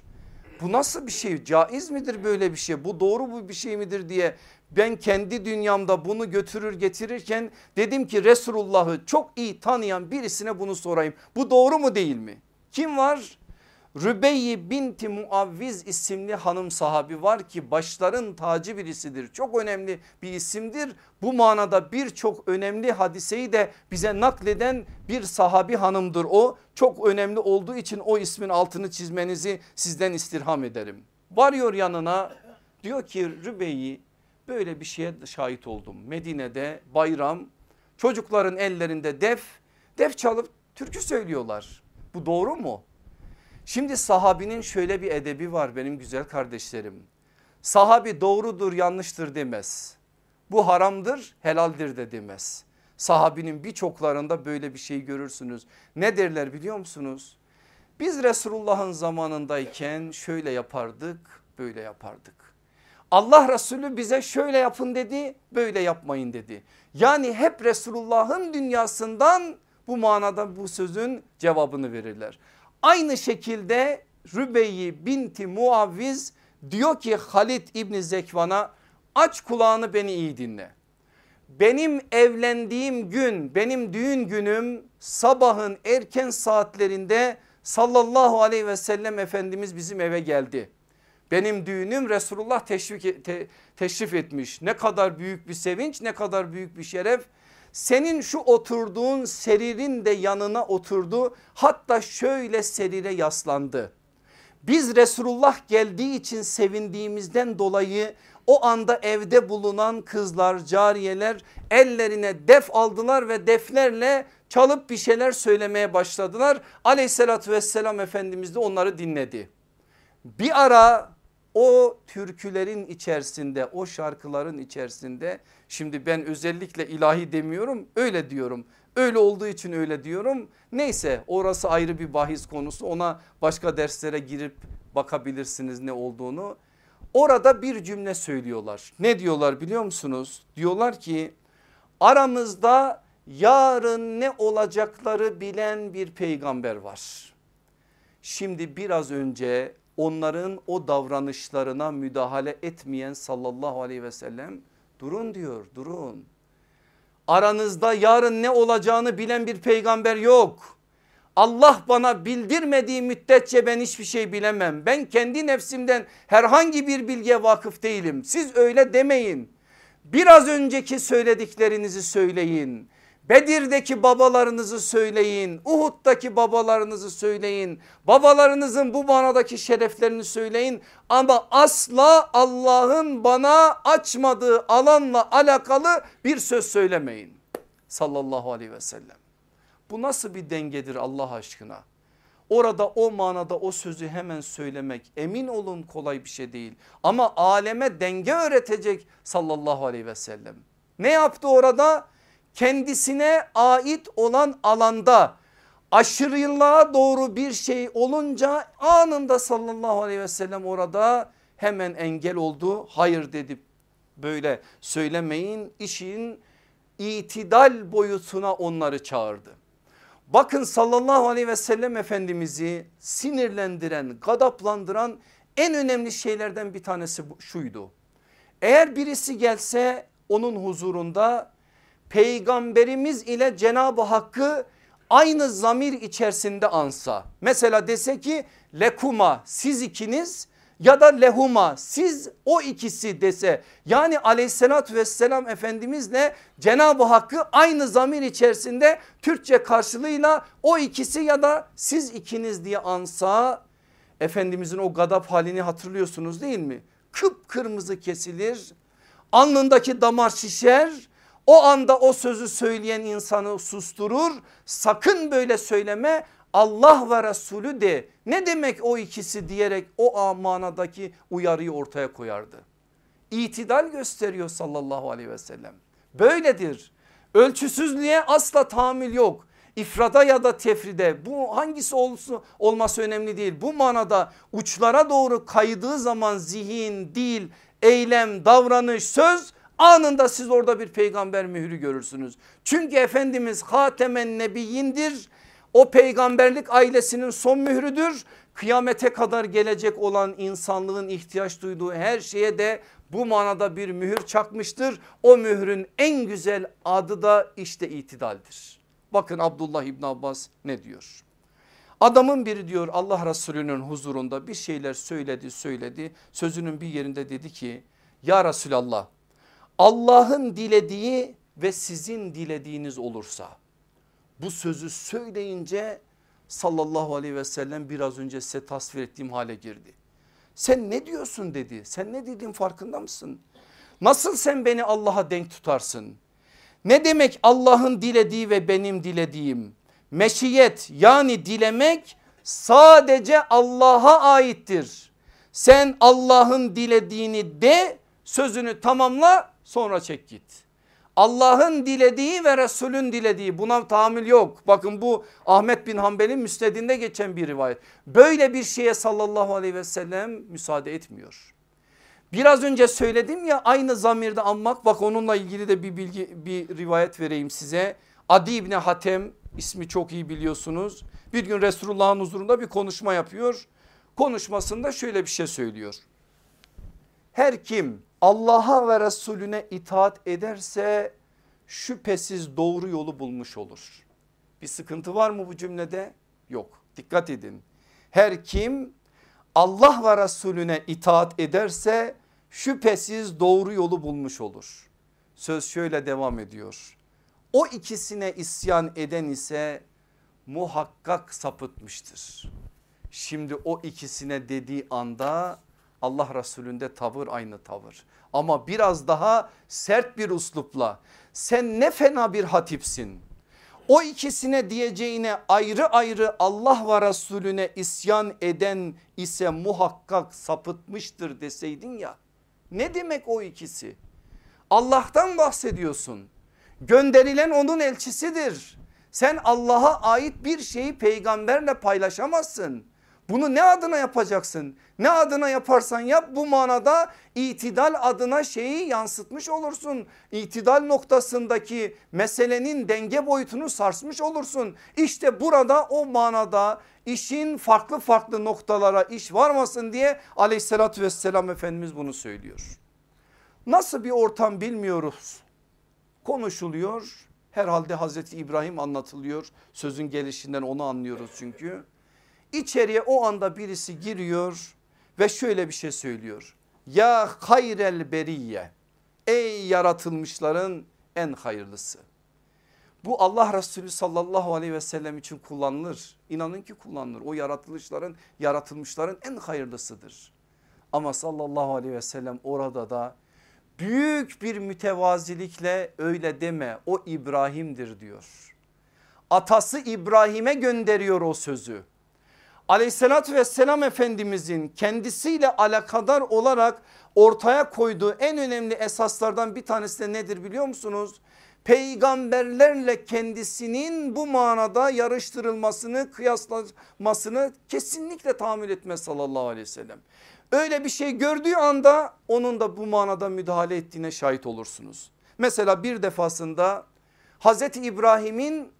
A: Bu nasıl bir şey caiz midir böyle bir şey bu doğru bu bir şey midir diye ben kendi dünyamda bunu götürür getirirken dedim ki Resulullah'ı çok iyi tanıyan birisine bunu sorayım. Bu doğru mu değil mi? Kim var? Rübeyyi binti Muavviz isimli hanım sahabi var ki başların tacı birisidir. Çok önemli bir isimdir. Bu manada birçok önemli hadiseyi de bize nakleden bir sahabi hanımdır o. Çok önemli olduğu için o ismin altını çizmenizi sizden istirham ederim. Varıyor yanına diyor ki Rübeyyi böyle bir şeye şahit oldum. Medine'de bayram çocukların ellerinde def, def çalıp türkü söylüyorlar. Bu doğru mu? Şimdi sahabinin şöyle bir edebi var benim güzel kardeşlerim. Sahabi doğrudur yanlıştır demez. Bu haramdır helaldir de demez. Sahabinin birçoklarında böyle bir şey görürsünüz. Ne derler biliyor musunuz? Biz Resulullah'ın zamanındayken şöyle yapardık böyle yapardık. Allah Resulü bize şöyle yapın dedi böyle yapmayın dedi. Yani hep Resulullah'ın dünyasından bu manada bu sözün cevabını verirler. Aynı şekilde Rübeyi binti Muavviz diyor ki Halid İbni Zekvan'a aç kulağını beni iyi dinle. Benim evlendiğim gün benim düğün günüm sabahın erken saatlerinde sallallahu aleyhi ve sellem Efendimiz bizim eve geldi. Benim düğünüm Resulullah teşvik, te, teşrif etmiş. Ne kadar büyük bir sevinç ne kadar büyük bir şeref. Senin şu oturduğun seririn de yanına oturdu. Hatta şöyle serire yaslandı. Biz Resulullah geldiği için sevindiğimizden dolayı o anda evde bulunan kızlar cariyeler ellerine def aldılar ve deflerle çalıp bir şeyler söylemeye başladılar. Aleyhissalatü vesselam Efendimiz de onları dinledi. Bir ara o türkülerin içerisinde o şarkıların içerisinde şimdi ben özellikle ilahi demiyorum öyle diyorum. Öyle olduğu için öyle diyorum. Neyse orası ayrı bir bahis konusu ona başka derslere girip bakabilirsiniz ne olduğunu. Orada bir cümle söylüyorlar. Ne diyorlar biliyor musunuz? Diyorlar ki aramızda yarın ne olacakları bilen bir peygamber var. Şimdi biraz önce onların o davranışlarına müdahale etmeyen sallallahu aleyhi ve sellem durun diyor durun. Aranızda yarın ne olacağını bilen bir peygamber yok. Allah bana bildirmediği müddetçe ben hiçbir şey bilemem. Ben kendi nefsimden herhangi bir bilgiye vakıf değilim. Siz öyle demeyin. Biraz önceki söylediklerinizi söyleyin. Bedir'deki babalarınızı söyleyin. Uhud'daki babalarınızı söyleyin. Babalarınızın bu manadaki şereflerini söyleyin. Ama asla Allah'ın bana açmadığı alanla alakalı bir söz söylemeyin. Sallallahu aleyhi ve sellem. Bu nasıl bir dengedir Allah aşkına? Orada o manada o sözü hemen söylemek emin olun kolay bir şey değil. Ama aleme denge öğretecek sallallahu aleyhi ve sellem. Ne yaptı orada? Kendisine ait olan alanda aşırılığa doğru bir şey olunca anında sallallahu aleyhi ve sellem orada hemen engel oldu. Hayır dedi böyle söylemeyin işin itidal boyutuna onları çağırdı. Bakın sallallahu aleyhi ve sellem efendimizi sinirlendiren gadaplandıran en önemli şeylerden bir tanesi şuydu. Eğer birisi gelse onun huzurunda peygamberimiz ile Cenab-ı Hakk'ı aynı zamir içerisinde ansa. Mesela dese ki lekuma siz ikiniz ya da lehuma siz o ikisi dese yani aleyhissalatü vesselam efendimizle Cenab-ı Hakk'ı aynı zamir içerisinde Türkçe karşılığıyla o ikisi ya da siz ikiniz diye ansa Efendimizin o gadap halini hatırlıyorsunuz değil mi? Kıpkırmızı kesilir alnındaki damar şişer o anda o sözü söyleyen insanı susturur sakın böyle söyleme Allah ve Resulü de ne demek o ikisi diyerek o manadaki uyarıyı ortaya koyardı. İtidal gösteriyor sallallahu aleyhi ve sellem. Böyledir. Ölçüsüzlüğe asla tahammül yok. İfrada ya da tefride bu hangisi olsun olması önemli değil. Bu manada uçlara doğru kaydığı zaman zihin, dil, eylem, davranış, söz anında siz orada bir peygamber mührü görürsünüz. Çünkü Efendimiz Hatemen Nebiyindir o peygamberlik ailesinin son mührüdür. Kıyamete kadar gelecek olan insanlığın ihtiyaç duyduğu her şeye de bu manada bir mühür çakmıştır. O mührün en güzel adı da işte itidaldir. Bakın Abdullah İbn Abbas ne diyor? Adamın biri diyor Allah Resulü'nün huzurunda bir şeyler söyledi söyledi. Sözünün bir yerinde dedi ki ya Resulallah Allah'ın dilediği ve sizin dilediğiniz olursa bu sözü söyleyince sallallahu aleyhi ve sellem biraz önce size tasvir ettiğim hale girdi. Sen ne diyorsun dedi. Sen ne dediğin farkında mısın? Nasıl sen beni Allah'a denk tutarsın? Ne demek Allah'ın dilediği ve benim dilediğim? Meşiyet yani dilemek sadece Allah'a aittir. Sen Allah'ın dilediğini de sözünü tamamla sonra çek git. Allah'ın dilediği ve Resulün dilediği buna tahammül yok. Bakın bu Ahmet bin Hanbel'in müsnedinde geçen bir rivayet. Böyle bir şeye sallallahu aleyhi ve sellem müsaade etmiyor. Biraz önce söyledim ya aynı zamirde anmak bak onunla ilgili de bir bilgi bir rivayet vereyim size. Adi İbni Hatem ismi çok iyi biliyorsunuz. Bir gün Resulullah'ın huzurunda bir konuşma yapıyor. Konuşmasında şöyle bir şey söylüyor. Her kim Allah'a ve Resulüne itaat ederse şüphesiz doğru yolu bulmuş olur. Bir sıkıntı var mı bu cümlede? Yok dikkat edin. Her kim Allah ve Resulüne itaat ederse şüphesiz doğru yolu bulmuş olur. Söz şöyle devam ediyor. O ikisine isyan eden ise muhakkak sapıtmıştır. Şimdi o ikisine dediği anda Allah Resulü'nde tavır aynı tavır. Ama biraz daha sert bir uslupla sen ne fena bir hatipsin. O ikisine diyeceğine ayrı ayrı Allah ve Resulüne isyan eden ise muhakkak sapıtmıştır deseydin ya. Ne demek o ikisi? Allah'tan bahsediyorsun. Gönderilen onun elçisidir. Sen Allah'a ait bir şeyi peygamberle paylaşamazsın. Bunu ne adına yapacaksın? Ne adına yaparsan yap bu manada itidal adına şeyi yansıtmış olursun. İtidal noktasındaki meselenin denge boyutunu sarsmış olursun. İşte burada o manada işin farklı farklı noktalara iş varmasın diye aleyhissalatü vesselam Efendimiz bunu söylüyor. Nasıl bir ortam bilmiyoruz. Konuşuluyor. Herhalde Hazreti İbrahim anlatılıyor. Sözün gelişinden onu anlıyoruz çünkü. İçeriye o anda birisi giriyor ve şöyle bir şey söylüyor. Ya hayrel beriye ey yaratılmışların en hayırlısı. Bu Allah Resulü sallallahu aleyhi ve sellem için kullanılır. İnanın ki kullanılır. O yaratılışların yaratılmışların en hayırlısıdır. Ama sallallahu aleyhi ve sellem orada da büyük bir mütevazilikle öyle deme o İbrahim'dir diyor. Atası İbrahim'e gönderiyor o sözü aleyhissalatü vesselam efendimizin kendisiyle alakadar olarak ortaya koyduğu en önemli esaslardan bir tanesi de nedir biliyor musunuz? Peygamberlerle kendisinin bu manada yarıştırılmasını kıyaslamasını kesinlikle tahammül etmez sallallahu aleyhi ve sellem. Öyle bir şey gördüğü anda onun da bu manada müdahale ettiğine şahit olursunuz. Mesela bir defasında Hazreti İbrahim'in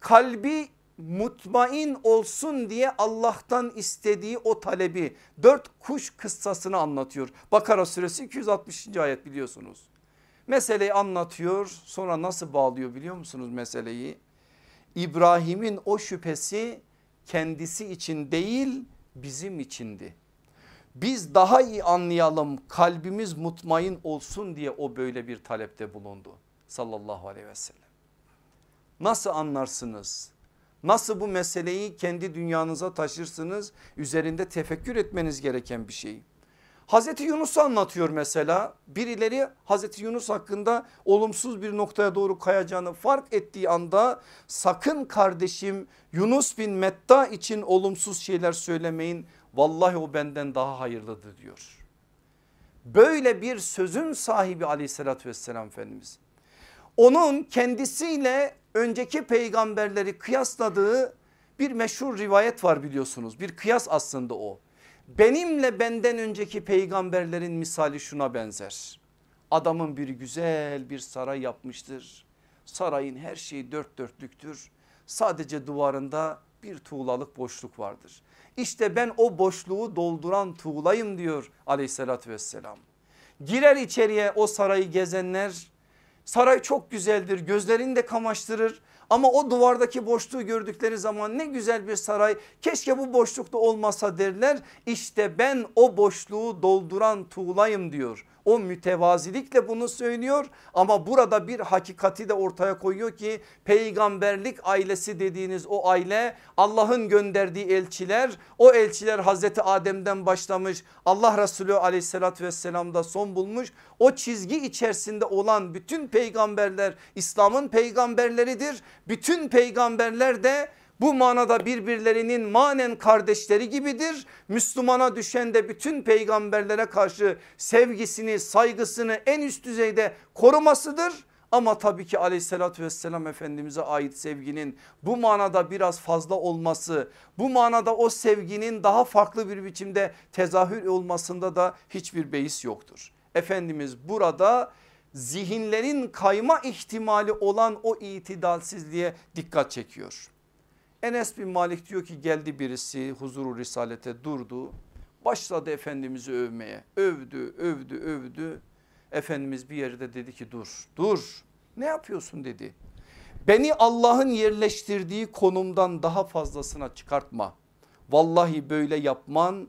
A: kalbi mutmain olsun diye Allah'tan istediği o talebi dört kuş kıssasını anlatıyor. Bakara suresi 260. ayet biliyorsunuz. Meseleyi anlatıyor sonra nasıl bağlıyor biliyor musunuz meseleyi? İbrahim'in o şüphesi kendisi için değil bizim içindi. biz daha iyi anlayalım kalbimiz mutmain olsun diye o böyle bir talepte bulundu sallallahu aleyhi ve sellem. Nasıl anlarsınız? Nasıl bu meseleyi kendi dünyanıza taşırsınız? Üzerinde tefekkür etmeniz gereken bir şey. Hazreti Yunus'u anlatıyor mesela birileri Hazreti Yunus hakkında olumsuz bir noktaya doğru kayacağını fark ettiği anda sakın kardeşim Yunus bin Metta için olumsuz şeyler söylemeyin vallahi o benden daha hayırlıdır diyor. Böyle bir sözün sahibi aleyhissalatü vesselam Efendimiz. Onun kendisiyle önceki peygamberleri kıyasladığı bir meşhur rivayet var biliyorsunuz bir kıyas aslında o. Benimle benden önceki peygamberlerin misali şuna benzer. Adamın bir güzel bir saray yapmıştır. Sarayın her şeyi dört dörtlüktür. Sadece duvarında bir tuğlalık boşluk vardır. İşte ben o boşluğu dolduran tuğlayım diyor aleyhissalatü vesselam. Girer içeriye o sarayı gezenler saray çok güzeldir gözlerini de kamaştırır ama o duvardaki boşluğu gördükleri zaman ne güzel bir saray keşke bu boşlukta olmasa derler. İşte ben o boşluğu dolduran tuğlayım diyor. O mütevazilikle bunu söylüyor ama burada bir hakikati de ortaya koyuyor ki peygamberlik ailesi dediğiniz o aile Allah'ın gönderdiği elçiler o elçiler Hazreti Adem'den başlamış Allah Resulü aleyhissalatü vesselamda son bulmuş. O çizgi içerisinde olan bütün peygamberler İslam'ın peygamberleridir. Bütün peygamberler de bu manada birbirlerinin manen kardeşleri gibidir. Müslümana düşen de bütün peygamberlere karşı sevgisini saygısını en üst düzeyde korumasıdır. Ama tabii ki aleyhissalatü vesselam Efendimiz'e ait sevginin bu manada biraz fazla olması bu manada o sevginin daha farklı bir biçimde tezahür olmasında da hiçbir beis yoktur. Efendimiz burada zihinlerin kayma ihtimali olan o itidalsizliğe dikkat çekiyor. Enes bin Malik diyor ki geldi birisi huzuru risalete durdu. Başladı Efendimiz'i övmeye. Övdü, övdü, övdü. Efendimiz bir yerde dedi ki dur, dur. Ne yapıyorsun dedi. Beni Allah'ın yerleştirdiği konumdan daha fazlasına çıkartma. Vallahi böyle yapman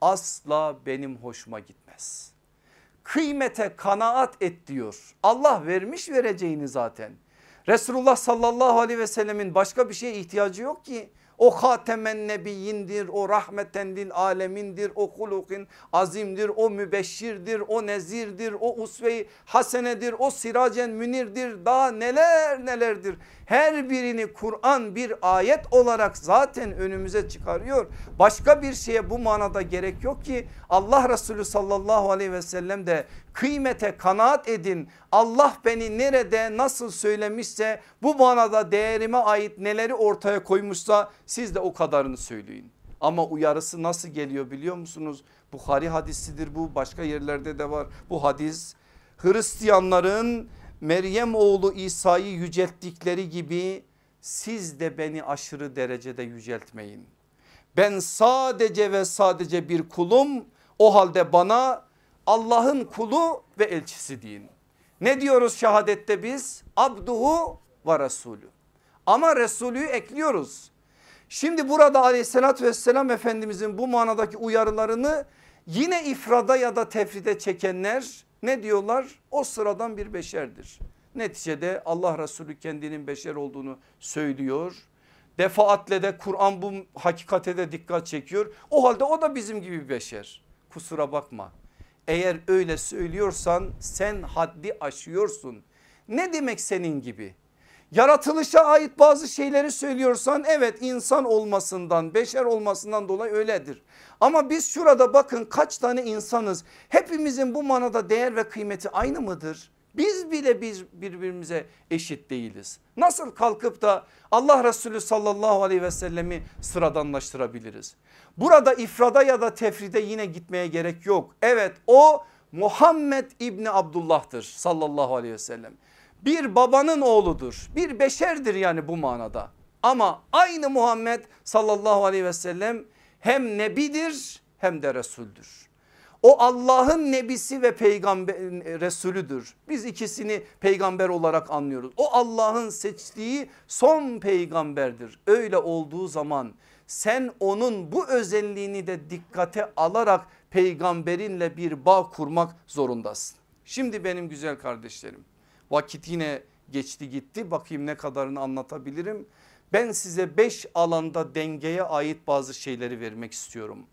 A: asla benim hoşuma gitmez. Kıymete kanaat et diyor. Allah vermiş vereceğini zaten. Resulullah sallallahu aleyhi ve sellemin başka bir şeye ihtiyacı yok ki. O hatemen nebiyindir, o rahmeten lil alemindir, o hulukin azimdir, o mübeşşirdir, o nezirdir, o usve hasenedir, o siracen münirdir daha neler nelerdir. Her birini Kur'an bir ayet olarak zaten önümüze çıkarıyor. Başka bir şeye bu manada gerek yok ki Allah Resulü sallallahu aleyhi ve sellem de kıymete kanaat edin. Allah beni nerede nasıl söylemişse bu manada değerime ait neleri ortaya koymuşsa siz de o kadarını söyleyin. Ama uyarısı nasıl geliyor biliyor musunuz? Bukhari hadisidir bu başka yerlerde de var bu hadis. Hristiyanların Meryem oğlu İsa'yı yücelttikleri gibi siz de beni aşırı derecede yüceltmeyin. Ben sadece ve sadece bir kulum o halde bana Allah'ın kulu ve elçisi deyin. Ne diyoruz şehadette biz? Abduhu ve Resulü. Ama Resulü ekliyoruz. Şimdi burada aleyhissalatü vesselam Efendimizin bu manadaki uyarılarını yine ifrada ya da tefride çekenler ne diyorlar? O sıradan bir beşerdir. Neticede Allah Resulü kendinin beşer olduğunu söylüyor. Defaatle de Kur'an bu hakikate de dikkat çekiyor. O halde o da bizim gibi beşer. Kusura bakma. Eğer öyle söylüyorsan sen haddi aşıyorsun. Ne demek senin gibi? Yaratılışa ait bazı şeyleri söylüyorsan evet insan olmasından beşer olmasından dolayı öyledir. Ama biz şurada bakın kaç tane insanız hepimizin bu manada değer ve kıymeti aynı mıdır? Biz bile biz birbirimize eşit değiliz. Nasıl kalkıp da Allah Resulü sallallahu aleyhi ve sellemi sıradanlaştırabiliriz? Burada ifrada ya da tefride yine gitmeye gerek yok. Evet o Muhammed İbni Abdullah'tır sallallahu aleyhi ve sellem bir babanın oğludur. Bir beşerdir yani bu manada. Ama aynı Muhammed sallallahu aleyhi ve sellem hem nebidir hem de resuldür. O Allah'ın nebisi ve peygamber resulüdür. Biz ikisini peygamber olarak anlıyoruz. O Allah'ın seçtiği son peygamberdir. Öyle olduğu zaman sen onun bu özelliğini de dikkate alarak peygamberinle bir bağ kurmak zorundasın. Şimdi benim güzel kardeşlerim vakit yine geçti gitti bakayım ne kadarını anlatabilirim. Ben size beş alanda dengeye ait bazı şeyleri vermek istiyorum.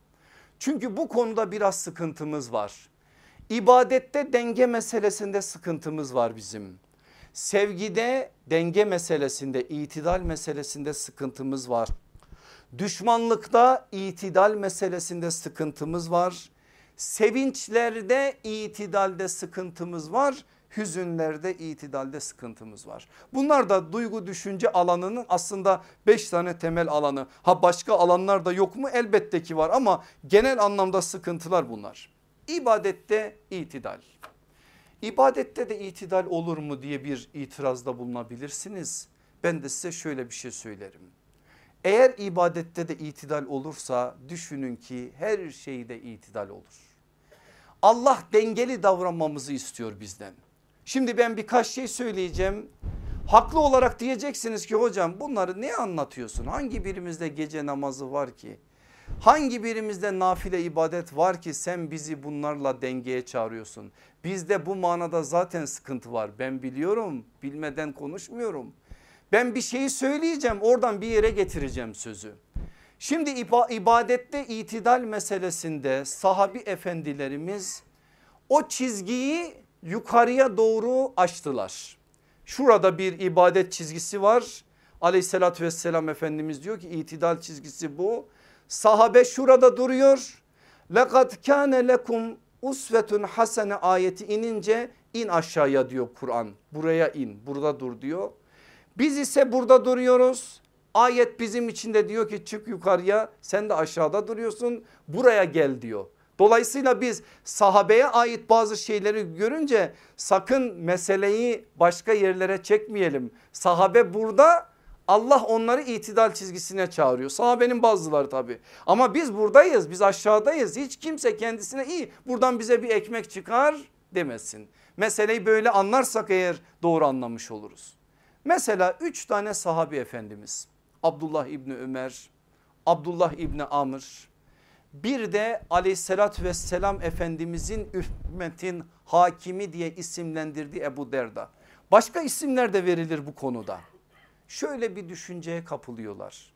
A: Çünkü bu konuda biraz sıkıntımız var. İbadette denge meselesinde sıkıntımız var bizim. Sevgide denge meselesinde itidal meselesinde sıkıntımız var. Düşmanlıkta itidal meselesinde sıkıntımız var. Sevinçlerde itidalde sıkıntımız var. Hüzünlerde itidalde sıkıntımız var. Bunlar da duygu düşünce alanının aslında beş tane temel alanı. Ha başka alanlar da yok mu? Elbette ki var ama genel anlamda sıkıntılar bunlar. İbadette itidal. İbadette de itidal olur mu diye bir itirazda bulunabilirsiniz. Ben de size şöyle bir şey söylerim. Eğer ibadette de itidal olursa düşünün ki her şeyde itidal olur. Allah dengeli davranmamızı istiyor bizden. Şimdi ben birkaç şey söyleyeceğim. Haklı olarak diyeceksiniz ki hocam bunları ne anlatıyorsun? Hangi birimizde gece namazı var ki? Hangi birimizde nafile ibadet var ki sen bizi bunlarla dengeye çağırıyorsun? Bizde bu manada zaten sıkıntı var. Ben biliyorum bilmeden konuşmuyorum. Ben bir şeyi söyleyeceğim oradan bir yere getireceğim sözü. Şimdi ibadette itidal meselesinde sahabi efendilerimiz o çizgiyi yukarıya doğru açtılar. Şurada bir ibadet çizgisi var. Aleyhissalatü vesselam Efendimiz diyor ki itidal çizgisi bu. Sahabe şurada duruyor. Lekad kâne lekum usvetun hasene ayeti inince in aşağıya diyor Kur'an. Buraya in burada dur diyor. Biz ise burada duruyoruz. Ayet bizim içinde diyor ki çık yukarıya sen de aşağıda duruyorsun buraya gel diyor. Dolayısıyla biz sahabeye ait bazı şeyleri görünce sakın meseleyi başka yerlere çekmeyelim. Sahabe burada Allah onları itidal çizgisine çağırıyor. Sahabenin bazıları tabi. Ama biz buradayız biz aşağıdayız. Hiç kimse kendisine iyi buradan bize bir ekmek çıkar demesin. Meseleyi böyle anlarsak eğer doğru anlamış oluruz. Mesela üç tane sahabi efendimiz Abdullah İbni Ömer, Abdullah İbni Amr bir de aleyhissalatü vesselam efendimizin ümmetin hakimi diye isimlendirdiği Ebu Derda. Başka isimler de verilir bu konuda. Şöyle bir düşünceye kapılıyorlar.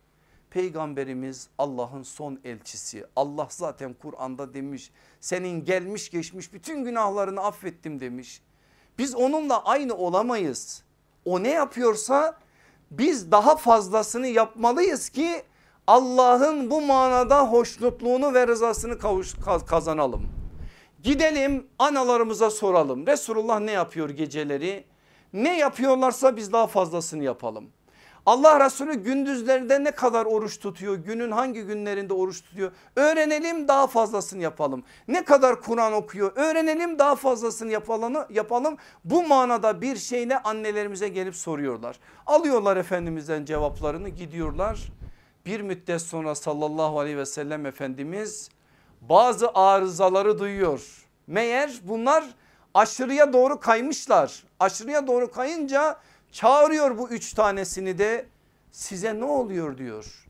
A: Peygamberimiz Allah'ın son elçisi. Allah zaten Kur'an'da demiş senin gelmiş geçmiş bütün günahlarını affettim demiş. Biz onunla aynı olamayız. O ne yapıyorsa biz daha fazlasını yapmalıyız ki Allah'ın bu manada hoşnutluğunu ve rızasını kavuş, kazanalım. Gidelim analarımıza soralım. Resulullah ne yapıyor geceleri? Ne yapıyorlarsa biz daha fazlasını yapalım. Allah Resulü gündüzlerinde ne kadar oruç tutuyor? Günün hangi günlerinde oruç tutuyor? Öğrenelim daha fazlasını yapalım. Ne kadar Kur'an okuyor? Öğrenelim daha fazlasını yapalım. Bu manada bir şeyle annelerimize gelip soruyorlar. Alıyorlar Efendimizden cevaplarını gidiyorlar. Bir müddet sonra sallallahu aleyhi ve sellem Efendimiz bazı arızaları duyuyor. Meğer bunlar aşırıya doğru kaymışlar. Aşırıya doğru kayınca çağırıyor bu üç tanesini de size ne oluyor diyor.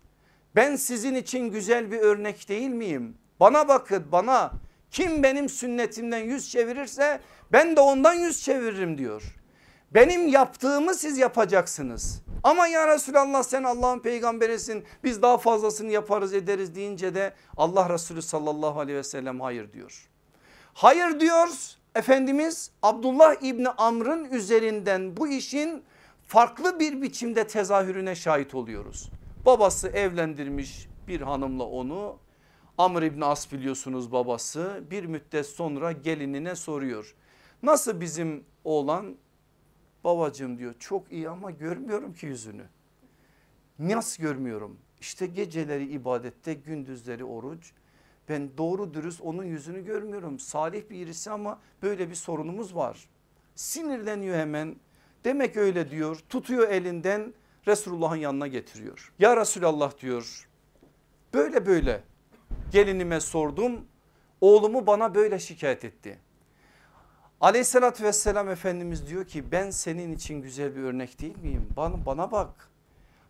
A: Ben sizin için güzel bir örnek değil miyim? Bana bakın bana kim benim sünnetimden yüz çevirirse ben de ondan yüz çeviririm diyor. Benim yaptığımı siz yapacaksınız. Ama ya Resulallah sen Allah'ın peygamberisin biz daha fazlasını yaparız ederiz deyince de Allah Resulü sallallahu aleyhi ve sellem hayır diyor. Hayır diyor Efendimiz Abdullah İbni Amr'ın üzerinden bu işin farklı bir biçimde tezahürüne şahit oluyoruz. Babası evlendirmiş bir hanımla onu Amr İbni As biliyorsunuz babası bir müddet sonra gelinine soruyor. Nasıl bizim oğlan babacığım diyor çok iyi ama görmüyorum ki yüzünü. Nasıl görmüyorum? İşte geceleri ibadette gündüzleri oruç. Ben doğru dürüst onun yüzünü görmüyorum. Salih birisi ama böyle bir sorunumuz var. Sinirleniyor hemen. Demek öyle diyor. Tutuyor elinden Resulullah'ın yanına getiriyor. Ya Resulallah diyor. Böyle böyle gelinime sordum. Oğlumu bana böyle şikayet etti. Aleyhissalatü vesselam Efendimiz diyor ki ben senin için güzel bir örnek değil miyim? Bana, bana bak.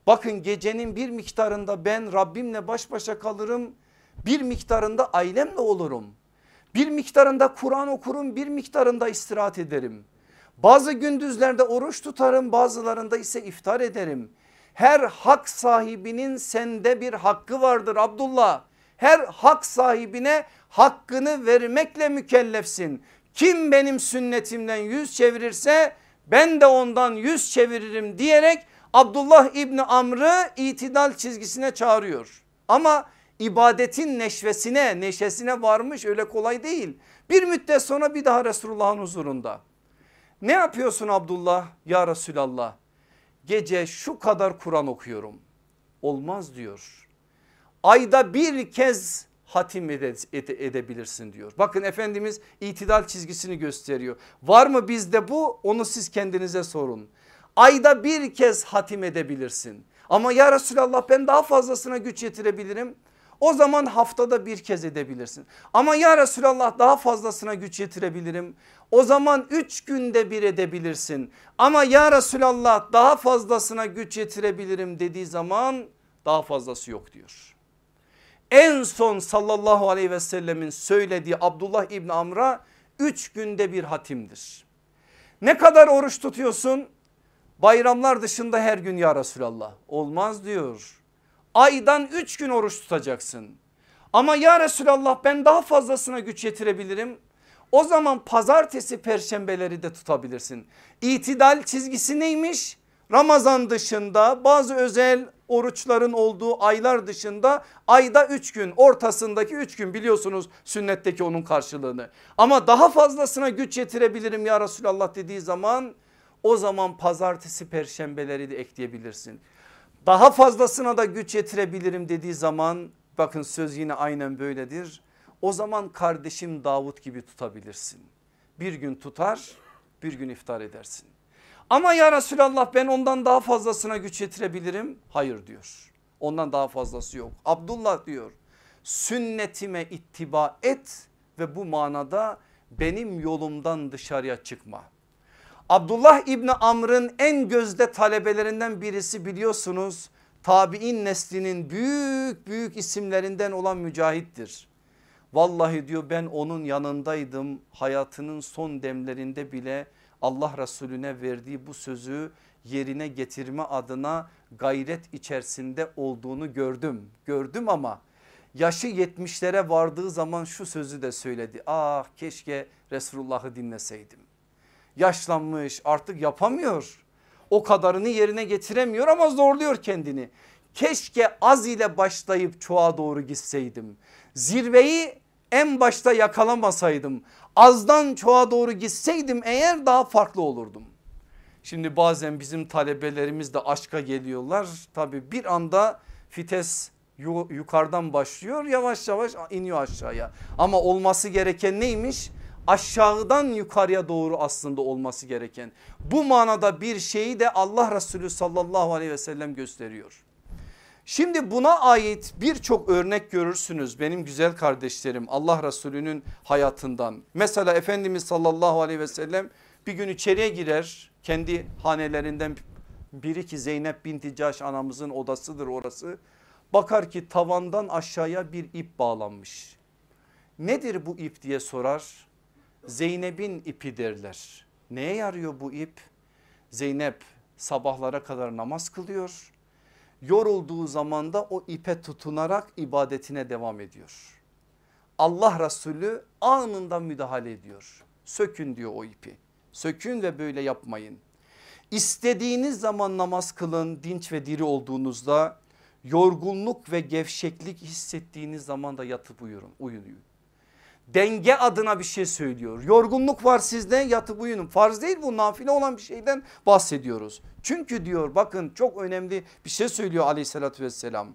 A: Bakın gecenin bir miktarında ben Rabbimle baş başa kalırım. Bir miktarında ailemle olurum. Bir miktarında Kur'an okurum bir miktarında istirahat ederim. Bazı gündüzlerde oruç tutarım bazılarında ise iftar ederim. Her hak sahibinin sende bir hakkı vardır Abdullah. Her hak sahibine hakkını vermekle mükellefsin. Kim benim sünnetimden yüz çevirirse ben de ondan yüz çeviririm diyerek Abdullah İbni Amr'ı itidal çizgisine çağırıyor. Ama ibadetin neşvesine neşesine varmış öyle kolay değil. Bir müddet sonra bir daha Resulullah'ın huzurunda. Ne yapıyorsun Abdullah ya Resulallah? Gece şu kadar Kur'an okuyorum. Olmaz diyor. Ayda bir kez hatim ede, ede, edebilirsin diyor. Bakın Efendimiz itidal çizgisini gösteriyor. Var mı bizde bu onu siz kendinize sorun. Ayda bir kez hatim edebilirsin. Ama ya Resulallah ben daha fazlasına güç yetirebilirim. O zaman haftada bir kez edebilirsin. Ama ya Resulallah daha fazlasına güç yetirebilirim. O zaman üç günde bir edebilirsin. Ama ya Resulallah daha fazlasına güç yetirebilirim dediği zaman daha fazlası yok diyor. En son sallallahu aleyhi ve sellemin söylediği Abdullah İbni Amr'a üç günde bir hatimdir. Ne kadar oruç tutuyorsun? Bayramlar dışında her gün ya Resulallah. Olmaz diyor. Aydan üç gün oruç tutacaksın. Ama ya Resulallah ben daha fazlasına güç yetirebilirim. O zaman pazartesi perşembeleri de tutabilirsin. İtidal çizgisi neymiş? Ramazan dışında bazı özel oruçların olduğu aylar dışında ayda 3 gün ortasındaki 3 gün biliyorsunuz sünnetteki onun karşılığını. Ama daha fazlasına güç yetirebilirim ya Resulallah dediği zaman o zaman pazartesi perşembeleri de ekleyebilirsin. Daha fazlasına da güç yetirebilirim dediği zaman bakın söz yine aynen böyledir. O zaman kardeşim Davut gibi tutabilirsin. Bir gün tutar bir gün iftar edersin. Ama ya Resulallah ben ondan daha fazlasına güç yetirebilirim. Hayır diyor. Ondan daha fazlası yok. Abdullah diyor sünnetime ittiba et ve bu manada benim yolumdan dışarıya çıkma. Abdullah İbni Amr'ın en gözde talebelerinden birisi biliyorsunuz tabi'in neslinin büyük büyük isimlerinden olan Mücahit'tir. Vallahi diyor ben onun yanındaydım hayatının son demlerinde bile Allah Resulüne verdiği bu sözü yerine getirme adına gayret içerisinde olduğunu gördüm. Gördüm ama yaşı 70'lere vardığı zaman şu sözü de söyledi. Ah keşke Resulullah'ı dinleseydim. Yaşlanmış artık yapamıyor. O kadarını yerine getiremiyor ama zorluyor kendini. Keşke az ile başlayıp çoğa doğru gitseydim. Zirveyi en başta yakalamasaydım azdan çoğa doğru gitseydim eğer daha farklı olurdum. Şimdi bazen bizim talebelerimiz de aşka geliyorlar. Tabi bir anda fites yukarıdan başlıyor yavaş yavaş iniyor aşağıya. Ama olması gereken neymiş? Aşağıdan yukarıya doğru aslında olması gereken. Bu manada bir şeyi de Allah Resulü sallallahu aleyhi ve sellem gösteriyor. Şimdi buna ait birçok örnek görürsünüz benim güzel kardeşlerim Allah Resulü'nün hayatından. Mesela Efendimiz sallallahu aleyhi ve sellem bir gün içeriye girer kendi hanelerinden biri ki Zeynep binti Caş anamızın odasıdır orası. Bakar ki tavandan aşağıya bir ip bağlanmış. Nedir bu ip diye sorar. Zeynep'in ipi derler. Neye yarıyor bu ip? Zeynep sabahlara kadar namaz kılıyor yorulduğu zaman da o ipe tutunarak ibadetine devam ediyor. Allah Resulü anında müdahale ediyor. Sökün diyor o ipi. Sökün ve böyle yapmayın. İstediğiniz zaman namaz kılın dinç ve diri olduğunuzda yorgunluk ve gevşeklik hissettiğiniz zaman da yatıp uyurun, uyuyun denge adına bir şey söylüyor. Yorgunluk var sizde yatıp uyunun. Farz değil bu nafile olan bir şeyden bahsediyoruz. Çünkü diyor bakın çok önemli bir şey söylüyor aleyhissalatü vesselam.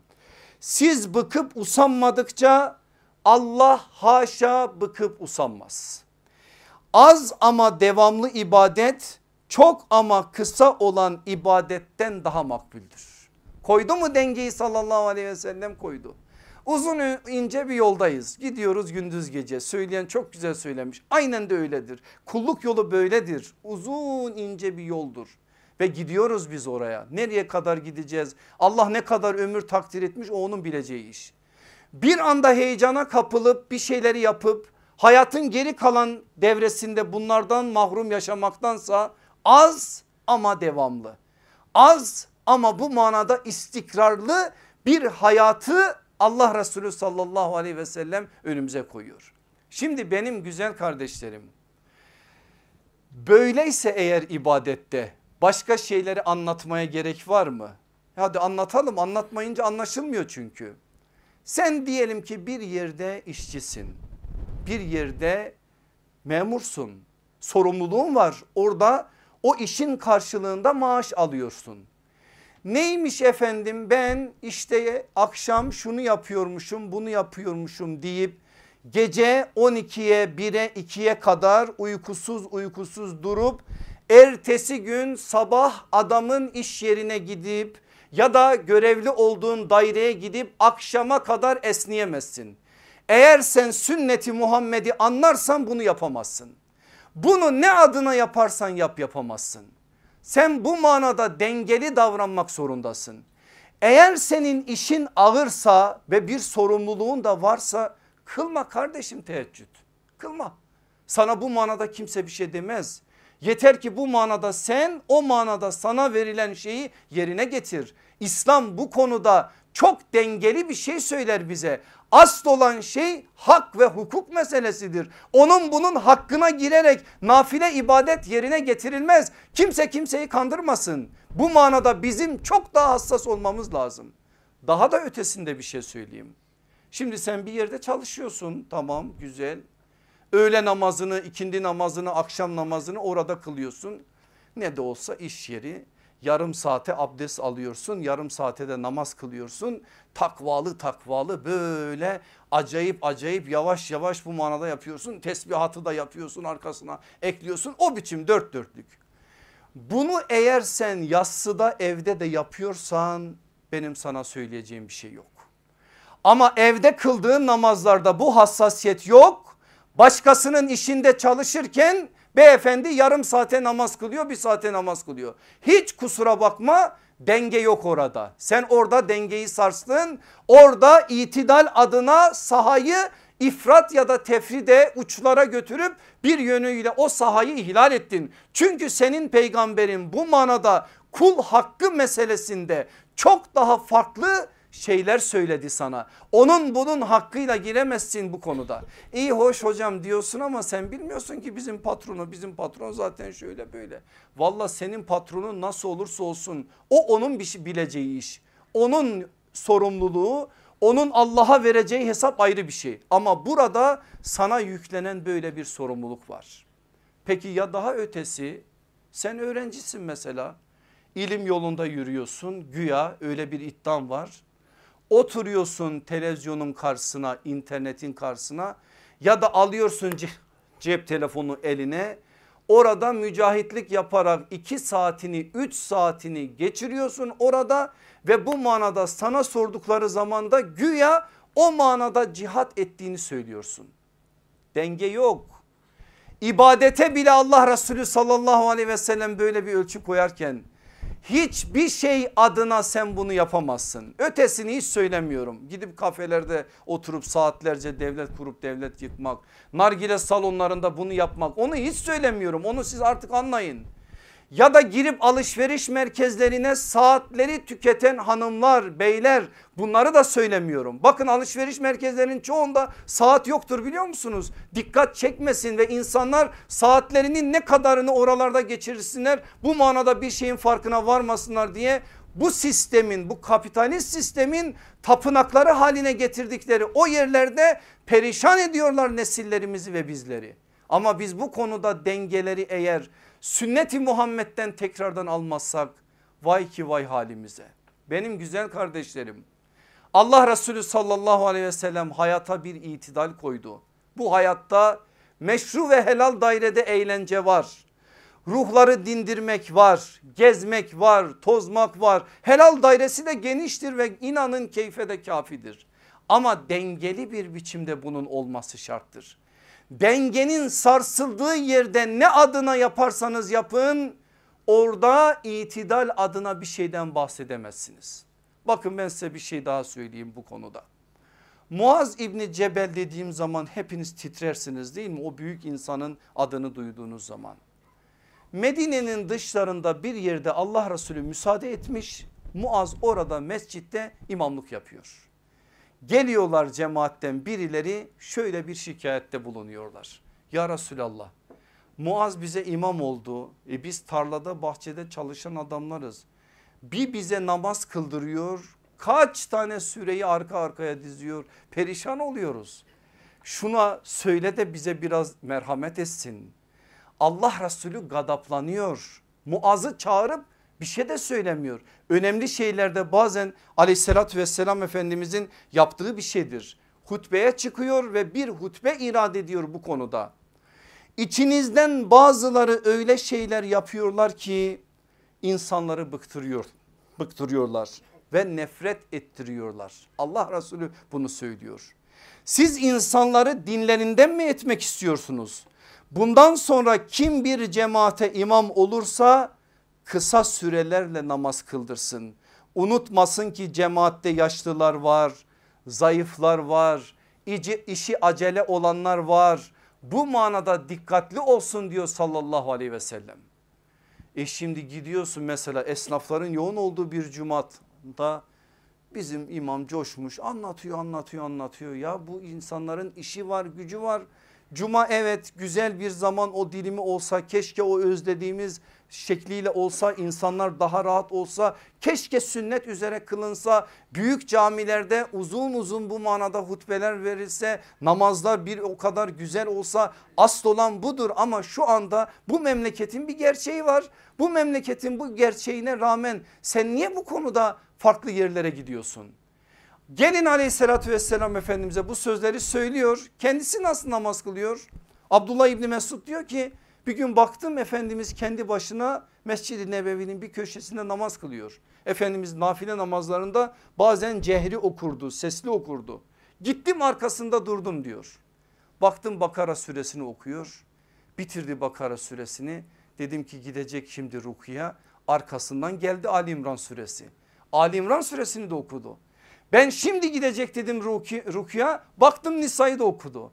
A: Siz bıkıp usanmadıkça Allah haşa bıkıp usanmaz. Az ama devamlı ibadet çok ama kısa olan ibadetten daha makbuldür. Koydu mu dengeyi sallallahu aleyhi ve sellem koydu. Uzun ince bir yoldayız gidiyoruz gündüz gece söyleyen çok güzel söylemiş aynen de öyledir kulluk yolu böyledir uzun ince bir yoldur ve gidiyoruz biz oraya nereye kadar gideceğiz Allah ne kadar ömür takdir etmiş o onun bileceği iş bir anda heyecana kapılıp bir şeyleri yapıp hayatın geri kalan devresinde bunlardan mahrum yaşamaktansa az ama devamlı. Az ama bu manada istikrarlı bir hayatı Allah Resulü sallallahu aleyhi ve sellem önümüze koyuyor. Şimdi benim güzel kardeşlerim böyleyse eğer ibadette başka şeyleri anlatmaya gerek var mı? Hadi anlatalım anlatmayınca anlaşılmıyor çünkü. Sen diyelim ki bir yerde işçisin. Bir yerde memursun. Sorumluluğun var. Orada o işin karşılığında maaş alıyorsun. Neymiş efendim ben işte akşam şunu yapıyormuşum bunu yapıyormuşum deyip gece 12'ye 1'e 2'ye kadar uykusuz uykusuz durup ertesi gün sabah adamın iş yerine gidip ya da görevli olduğun daireye gidip akşama kadar esneyemezsin. Eğer sen sünneti Muhammed'i anlarsan bunu yapamazsın. Bunu ne adına yaparsan yap yapamazsın. Sen bu manada dengeli davranmak zorundasın. Eğer senin işin ağırsa ve bir sorumluluğun da varsa kılma kardeşim teheccüd. Kılma. Sana bu manada kimse bir şey demez. Yeter ki bu manada sen o manada sana verilen şeyi yerine getir. İslam bu konuda çok dengeli bir şey söyler bize. Asıl olan şey hak ve hukuk meselesidir. Onun bunun hakkına girerek nafile ibadet yerine getirilmez. Kimse kimseyi kandırmasın. Bu manada bizim çok daha hassas olmamız lazım. Daha da ötesinde bir şey söyleyeyim. Şimdi sen bir yerde çalışıyorsun tamam güzel. Öğle namazını, ikindi namazını, akşam namazını orada kılıyorsun. Ne de olsa iş yeri yarım saate abdest alıyorsun yarım saate de namaz kılıyorsun takvalı takvalı böyle acayip acayip yavaş yavaş bu manada yapıyorsun tesbihatı da yapıyorsun arkasına ekliyorsun o biçim dört dörtlük. Bunu eğer sen yassıda evde de yapıyorsan benim sana söyleyeceğim bir şey yok. Ama evde kıldığın namazlarda bu hassasiyet yok. Başkasının işinde çalışırken Beyefendi yarım saate namaz kılıyor bir saate namaz kılıyor. Hiç kusura bakma denge yok orada. Sen orada dengeyi sarstın. Orada itidal adına sahayı ifrat ya da tefride uçlara götürüp bir yönüyle o sahayı ihlal ettin. Çünkü senin peygamberin bu manada kul hakkı meselesinde çok daha farklı şeyler söyledi sana. Onun bunun hakkıyla giremezsin bu konuda. İyi hoş hocam diyorsun ama sen bilmiyorsun ki bizim patronu bizim patron zaten şöyle böyle. Valla senin patronun nasıl olursa olsun o onun bir şey bileceği iş. Onun sorumluluğu onun Allah'a vereceği hesap ayrı bir şey. Ama burada sana yüklenen böyle bir sorumluluk var. Peki ya daha ötesi sen öğrencisin mesela ilim yolunda yürüyorsun güya öyle bir iddian var oturuyorsun televizyonun karşısına internetin karşısına ya da alıyorsun cep telefonu eline orada mücahitlik yaparak 2 saatini 3 saatini geçiriyorsun orada ve bu manada sana sordukları zamanda güya o manada cihat ettiğini söylüyorsun. Denge yok. İbadete bile Allah Resulü sallallahu aleyhi ve sellem böyle bir ölçü koyarken Hiçbir şey adına sen bunu yapamazsın. Ötesini hiç söylemiyorum. Gidip kafelerde oturup saatlerce devlet kurup devlet yıkmak. Nargile salonlarında bunu yapmak onu hiç söylemiyorum. Onu siz artık anlayın ya da girip alışveriş merkezlerine saatleri tüketen hanımlar beyler bunları da söylemiyorum. Bakın alışveriş merkezlerinin çoğunda saat yoktur biliyor musunuz? Dikkat çekmesin ve insanlar saatlerinin ne kadarını oralarda geçirsinler bu manada bir şeyin farkına varmasınlar diye bu sistemin bu kapitalist sistemin tapınakları haline getirdikleri o yerlerde perişan ediyorlar nesillerimizi ve bizleri. Ama biz bu konuda dengeleri eğer sünneti Muhammed'den tekrardan almazsak vay ki vay halimize. Benim güzel kardeşlerim Allah Resulü sallallahu aleyhi ve sellem hayata bir itidal koydu. Bu hayatta meşru ve helal dairede eğlence var. Ruhları dindirmek var, gezmek var, tozmak var. Helal dairesi de geniştir ve inanın keyfe de kafidir. Ama dengeli bir biçimde bunun olması şarttır dengenin sarsıldığı yerde ne adına yaparsanız yapın orada itidal adına bir şeyden bahsedemezsiniz. Bakın ben size bir şey daha söyleyeyim bu konuda. Muaz İbni Cebel dediğim zaman hepiniz titrersiniz değil mi? O büyük insanın adını duyduğunuz zaman. Medine'nin dışlarında bir yerde Allah Resulü müsaade etmiş. Muaz orada mescitte imamlık yapıyor. Geliyorlar cemaatten birileri şöyle bir şikayette bulunuyorlar. Ya Resulallah Muaz bize imam oldu. E biz tarlada bahçede çalışan adamlarız. Bir bize namaz kıldırıyor. Kaç tane süreyi arka arkaya diziyor. Perişan oluyoruz. Şuna söyle de bize biraz merhamet etsin. Allah Resulü gadaplanıyor. Muaz'ı çağırıp bir şey de söylemiyor. Önemli şeylerde bazen aleyhissalatü vesselam efendimizin yaptığı bir şeydir. Hutbeye çıkıyor ve bir hutbe irade ediyor bu konuda. İçinizden bazıları öyle şeyler yapıyorlar ki insanları bıktırıyor, bıktırıyorlar ve nefret ettiriyorlar. Allah Resulü bunu söylüyor. Siz insanları dinlerinden mi etmek istiyorsunuz? Bundan sonra kim bir cemaate imam olursa kısa sürelerle namaz kıldırsın. Unutmasın ki cemaatte yaşlılar var, zayıflar var, işi acele olanlar var. Bu manada dikkatli olsun diyor sallallahu aleyhi ve sellem. E şimdi gidiyorsun mesela esnafların yoğun olduğu bir cumatta bizim imam coşmuş anlatıyor anlatıyor anlatıyor ya bu insanların işi var gücü var. Cuma evet güzel bir zaman o dilimi olsa keşke o özlediğimiz şekliyle olsa insanlar daha rahat olsa keşke sünnet üzere kılınsa büyük camilerde uzun uzun bu manada hutbeler verilse namazlar bir o kadar güzel olsa asıl olan budur ama şu anda bu memleketin bir gerçeği var. Bu memleketin bu gerçeğine rağmen sen niye bu konuda farklı yerlere gidiyorsun? Gelin aleyhissalatü vesselam Efendimiz'e bu sözleri söylüyor. Kendisi nasıl namaz kılıyor? Abdullah İbni Mesud diyor ki bir gün baktım Efendimiz kendi başına Mescid-i Nebevi'nin bir köşesinde namaz kılıyor. Efendimiz nafile namazlarında bazen cehri okurdu, sesli okurdu. Gittim arkasında durdum diyor. Baktım Bakara suresini okuyor. Bitirdi Bakara suresini. Dedim ki gidecek şimdi rukuya. Arkasından geldi Ali İmran suresi. Ali İmran suresini de okudu. Ben şimdi gidecek dedim rukuya. Baktım Nisa'yı da okudu.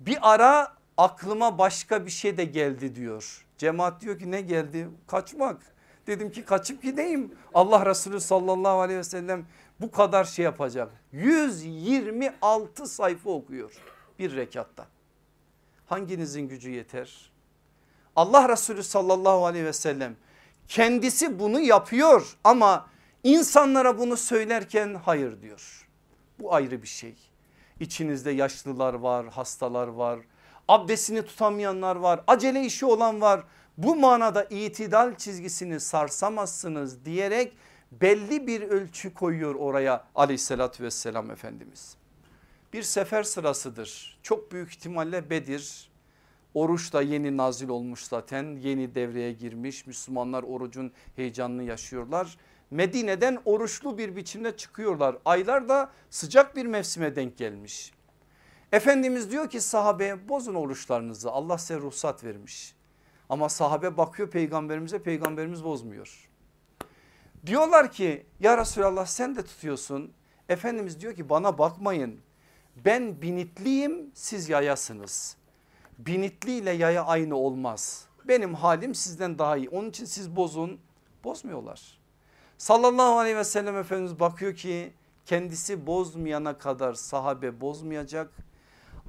A: Bir ara aklıma başka bir şey de geldi diyor. Cemaat diyor ki ne geldi? Kaçmak. Dedim ki kaçıp gideyim. Allah Resulü sallallahu aleyhi ve sellem bu kadar şey yapacak. 126 sayfa okuyor bir rekatta. Hanginizin gücü yeter? Allah Resulü sallallahu aleyhi ve sellem kendisi bunu yapıyor ama insanlara bunu söylerken hayır diyor. Bu ayrı bir şey. İçinizde yaşlılar var, hastalar var, abdestini tutamayanlar var, acele işi olan var. Bu manada itidal çizgisini sarsamazsınız diyerek belli bir ölçü koyuyor oraya aleyhissalatü vesselam Efendimiz. Bir sefer sırasıdır çok büyük ihtimalle Bedir oruç da yeni nazil olmuş zaten yeni devreye girmiş Müslümanlar orucun heyecanını yaşıyorlar. Medine'den oruçlu bir biçimde çıkıyorlar aylar da sıcak bir mevsime denk gelmiş. Efendimiz diyor ki sahabeye bozun oruçlarınızı Allah size ruhsat vermiş. Ama sahabe bakıyor peygamberimize peygamberimiz bozmuyor. Diyorlar ki ya Resulallah sen de tutuyorsun. Efendimiz diyor ki bana bakmayın ben binitliyim siz yayasınız. Binitli ile yaya aynı olmaz. Benim halim sizden daha iyi onun için siz bozun bozmuyorlar. Sallallahu aleyhi ve sellem Efendimiz bakıyor ki kendisi bozmayana kadar sahabe bozmayacak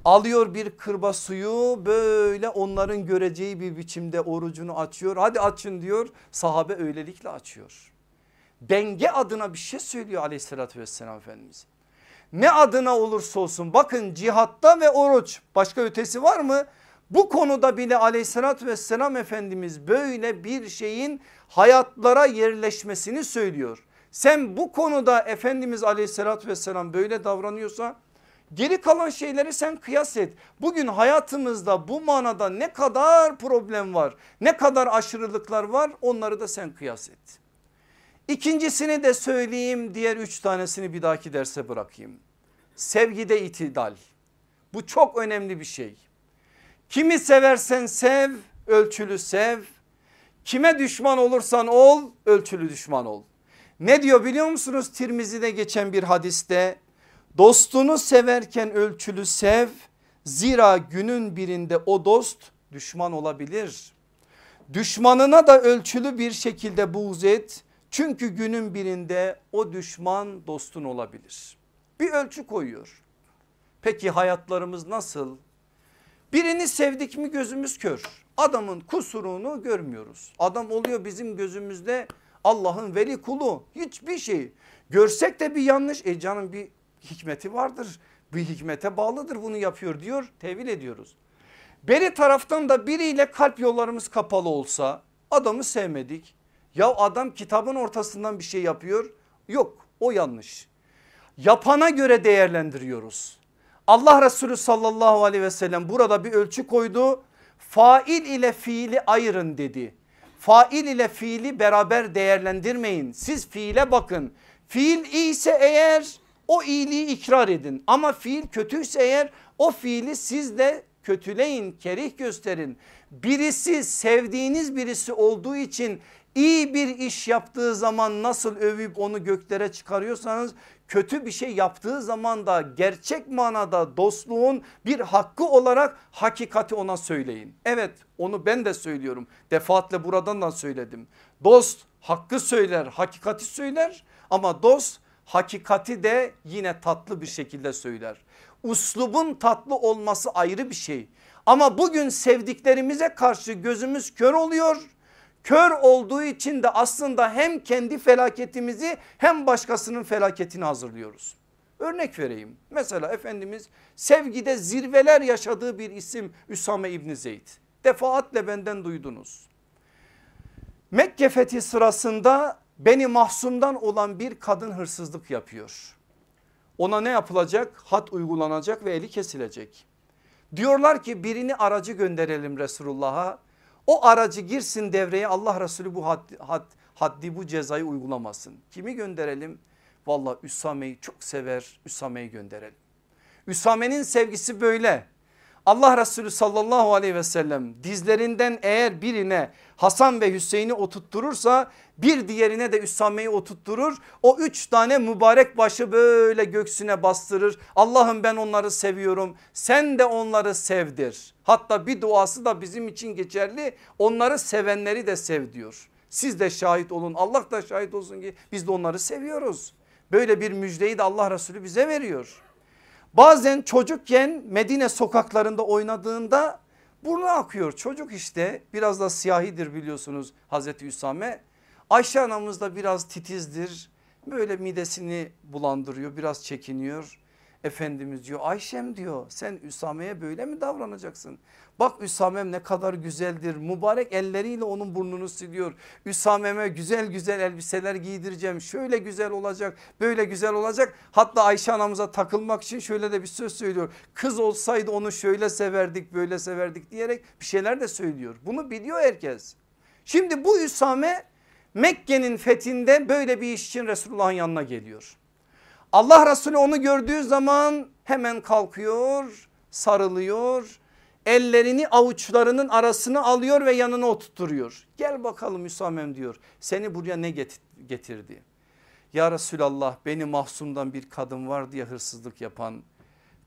A: alıyor bir kırba suyu böyle onların göreceği bir biçimde orucunu açıyor. Hadi açın diyor sahabe öylelikle açıyor. Denge adına bir şey söylüyor aleyhissalatü vesselam Efendimiz. Ne adına olursa olsun bakın cihatta ve oruç başka ötesi var mı? Bu konuda bile aleyhissalatü vesselam Efendimiz böyle bir şeyin hayatlara yerleşmesini söylüyor. Sen bu konuda Efendimiz aleyhissalatü vesselam böyle davranıyorsa Geri kalan şeyleri sen kıyas et. Bugün hayatımızda bu manada ne kadar problem var, ne kadar aşırılıklar var onları da sen kıyas et. İkincisini de söyleyeyim diğer üç tanesini bir dahaki derse bırakayım. Sevgide itidal. Bu çok önemli bir şey. Kimi seversen sev, ölçülü sev. Kime düşman olursan ol, ölçülü düşman ol. Ne diyor biliyor musunuz Tirmizi'de geçen bir hadiste? Dostunu severken ölçülü sev. Zira günün birinde o dost düşman olabilir. Düşmanına da ölçülü bir şekilde buğz et. Çünkü günün birinde o düşman dostun olabilir. Bir ölçü koyuyor. Peki hayatlarımız nasıl? Birini sevdik mi gözümüz kör. Adamın kusurunu görmüyoruz. Adam oluyor bizim gözümüzde Allah'ın veli kulu hiçbir şey. Görsek de bir yanlış e canım bir hikmeti vardır. Bir hikmete bağlıdır bunu yapıyor diyor tevil ediyoruz. Beri taraftan da biriyle kalp yollarımız kapalı olsa adamı sevmedik. Ya adam kitabın ortasından bir şey yapıyor. Yok o yanlış. Yapana göre değerlendiriyoruz. Allah Resulü sallallahu aleyhi ve sellem burada bir ölçü koydu. Fail ile fiili ayırın dedi. Fail ile fiili beraber değerlendirmeyin. Siz fiile bakın. Fiil iyiyse eğer o iyiliği ikrar edin. Ama fiil kötüyse eğer o fiili siz de kötüleyin, kerih gösterin. Birisi sevdiğiniz birisi olduğu için iyi bir iş yaptığı zaman nasıl övüp onu göklere çıkarıyorsanız kötü bir şey yaptığı zaman da gerçek manada dostluğun bir hakkı olarak hakikati ona söyleyin. Evet onu ben de söylüyorum defaatle buradan da söyledim. Dost hakkı söyler hakikati söyler ama dost hakikati de yine tatlı bir şekilde söyler. Uslubun tatlı olması ayrı bir şey. Ama bugün sevdiklerimize karşı gözümüz kör oluyor. Kör olduğu için de aslında hem kendi felaketimizi hem başkasının felaketini hazırlıyoruz. Örnek vereyim. Mesela Efendimiz sevgide zirveler yaşadığı bir isim Üsame İbni Zeyd. Defaatle benden duydunuz. Mekke fethi sırasında beni mahsumdan olan bir kadın hırsızlık yapıyor. Ona ne yapılacak? Hat uygulanacak ve eli kesilecek. Diyorlar ki birini aracı gönderelim Resulullah'a. O aracı girsin devreye Allah Resulü bu haddi, had, haddi bu cezayı uygulamasın. Kimi gönderelim? Valla Üsame'yi çok sever Üsame'yi gönderelim. Üsame'nin sevgisi böyle. Allah Resulü sallallahu aleyhi ve sellem dizlerinden eğer birine Hasan ve Hüseyin'i oturtturursa bir diğerine de Üsame'yi oturtturur. O üç tane mübarek başı böyle göksüne bastırır. Allah'ım ben onları seviyorum sen de onları sevdir. Hatta bir duası da bizim için geçerli onları sevenleri de sev diyor. Siz de şahit olun Allah da şahit olsun ki biz de onları seviyoruz. Böyle bir müjdeyi de Allah Resulü bize veriyor. Bazen çocukken Medine sokaklarında oynadığında burnu akıyor. Çocuk işte biraz da siyahidir biliyorsunuz Hazreti Üsame. Ayşe anamız da biraz titizdir. Böyle midesini bulandırıyor biraz çekiniyor. Efendimiz diyor Ayşem diyor sen Üsame'ye böyle mi davranacaksın? Bak Üsamem ne kadar güzeldir mübarek elleriyle onun burnunu siliyor. Üsamem'e güzel güzel elbiseler giydireceğim şöyle güzel olacak böyle güzel olacak. Hatta Ayşe anamıza takılmak için şöyle de bir söz söylüyor. Kız olsaydı onu şöyle severdik böyle severdik diyerek bir şeyler de söylüyor. Bunu biliyor herkes. Şimdi bu Üsame Mekke'nin fethinde böyle bir iş için Resulullah'ın yanına geliyor. Allah Resulü onu gördüğü zaman hemen kalkıyor sarılıyor ellerini avuçlarının arasına alıyor ve yanına oturtuyor. Gel bakalım Hüsamem diyor seni buraya ne getirdi? Ya Resulallah beni mahsumdan bir kadın var diye hırsızlık yapan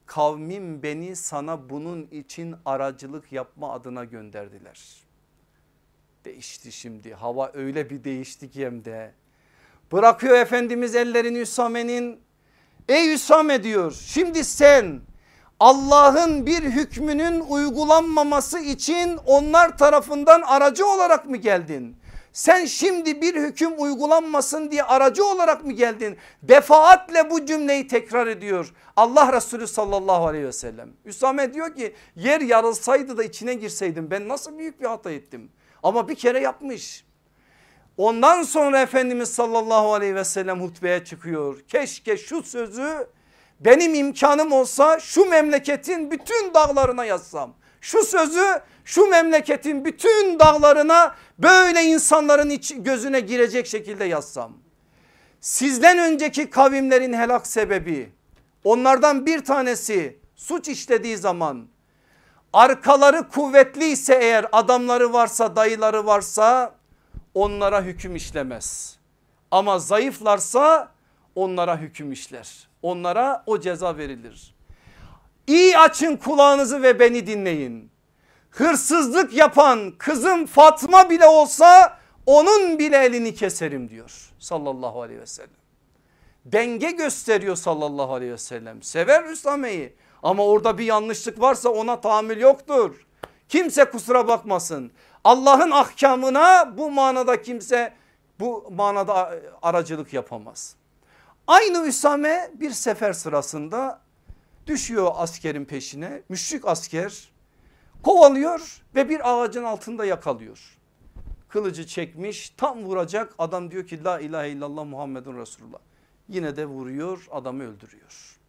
A: kavmim beni sana bunun için aracılık yapma adına gönderdiler. Değişti şimdi hava öyle bir değişti ki hem de. Bırakıyor Efendimiz ellerini Hüsame'nin Ey Hüsame diyor şimdi sen Allah'ın bir hükmünün uygulanmaması için onlar tarafından aracı olarak mı geldin? Sen şimdi bir hüküm uygulanmasın diye aracı olarak mı geldin? Defaatle bu cümleyi tekrar ediyor. Allah Resulü sallallahu aleyhi ve sellem. Üsame diyor ki yer yarılsaydı da içine girseydim ben nasıl büyük bir hata ettim. Ama bir kere yapmış. Ondan sonra Efendimiz sallallahu aleyhi ve sellem hutbeye çıkıyor. Keşke şu sözü benim imkanım olsa şu memleketin bütün dağlarına yazsam. Şu sözü şu memleketin bütün dağlarına böyle insanların iç, gözüne girecek şekilde yazsam. Sizden önceki kavimlerin helak sebebi onlardan bir tanesi suç işlediği zaman arkaları kuvvetliyse eğer adamları varsa dayıları varsa onlara hüküm işlemez. Ama zayıflarsa onlara hüküm işler. Onlara o ceza verilir. İyi açın kulağınızı ve beni dinleyin. Hırsızlık yapan kızım Fatma bile olsa onun bile elini keserim diyor sallallahu aleyhi ve sellem. Denge gösteriyor sallallahu aleyhi ve sellem. Sever Üsame'yi ama orada bir yanlışlık varsa ona tahammül yoktur. Kimse kusura bakmasın. Allah'ın ahkamına bu manada kimse bu manada aracılık yapamaz. Aynı Üsame bir sefer sırasında düşüyor askerin peşine. Müşrik asker kovalıyor ve bir ağacın altında yakalıyor. Kılıcı çekmiş tam vuracak adam diyor ki la ilahe illallah Muhammedun Resulullah. Yine de vuruyor adamı öldürüyor.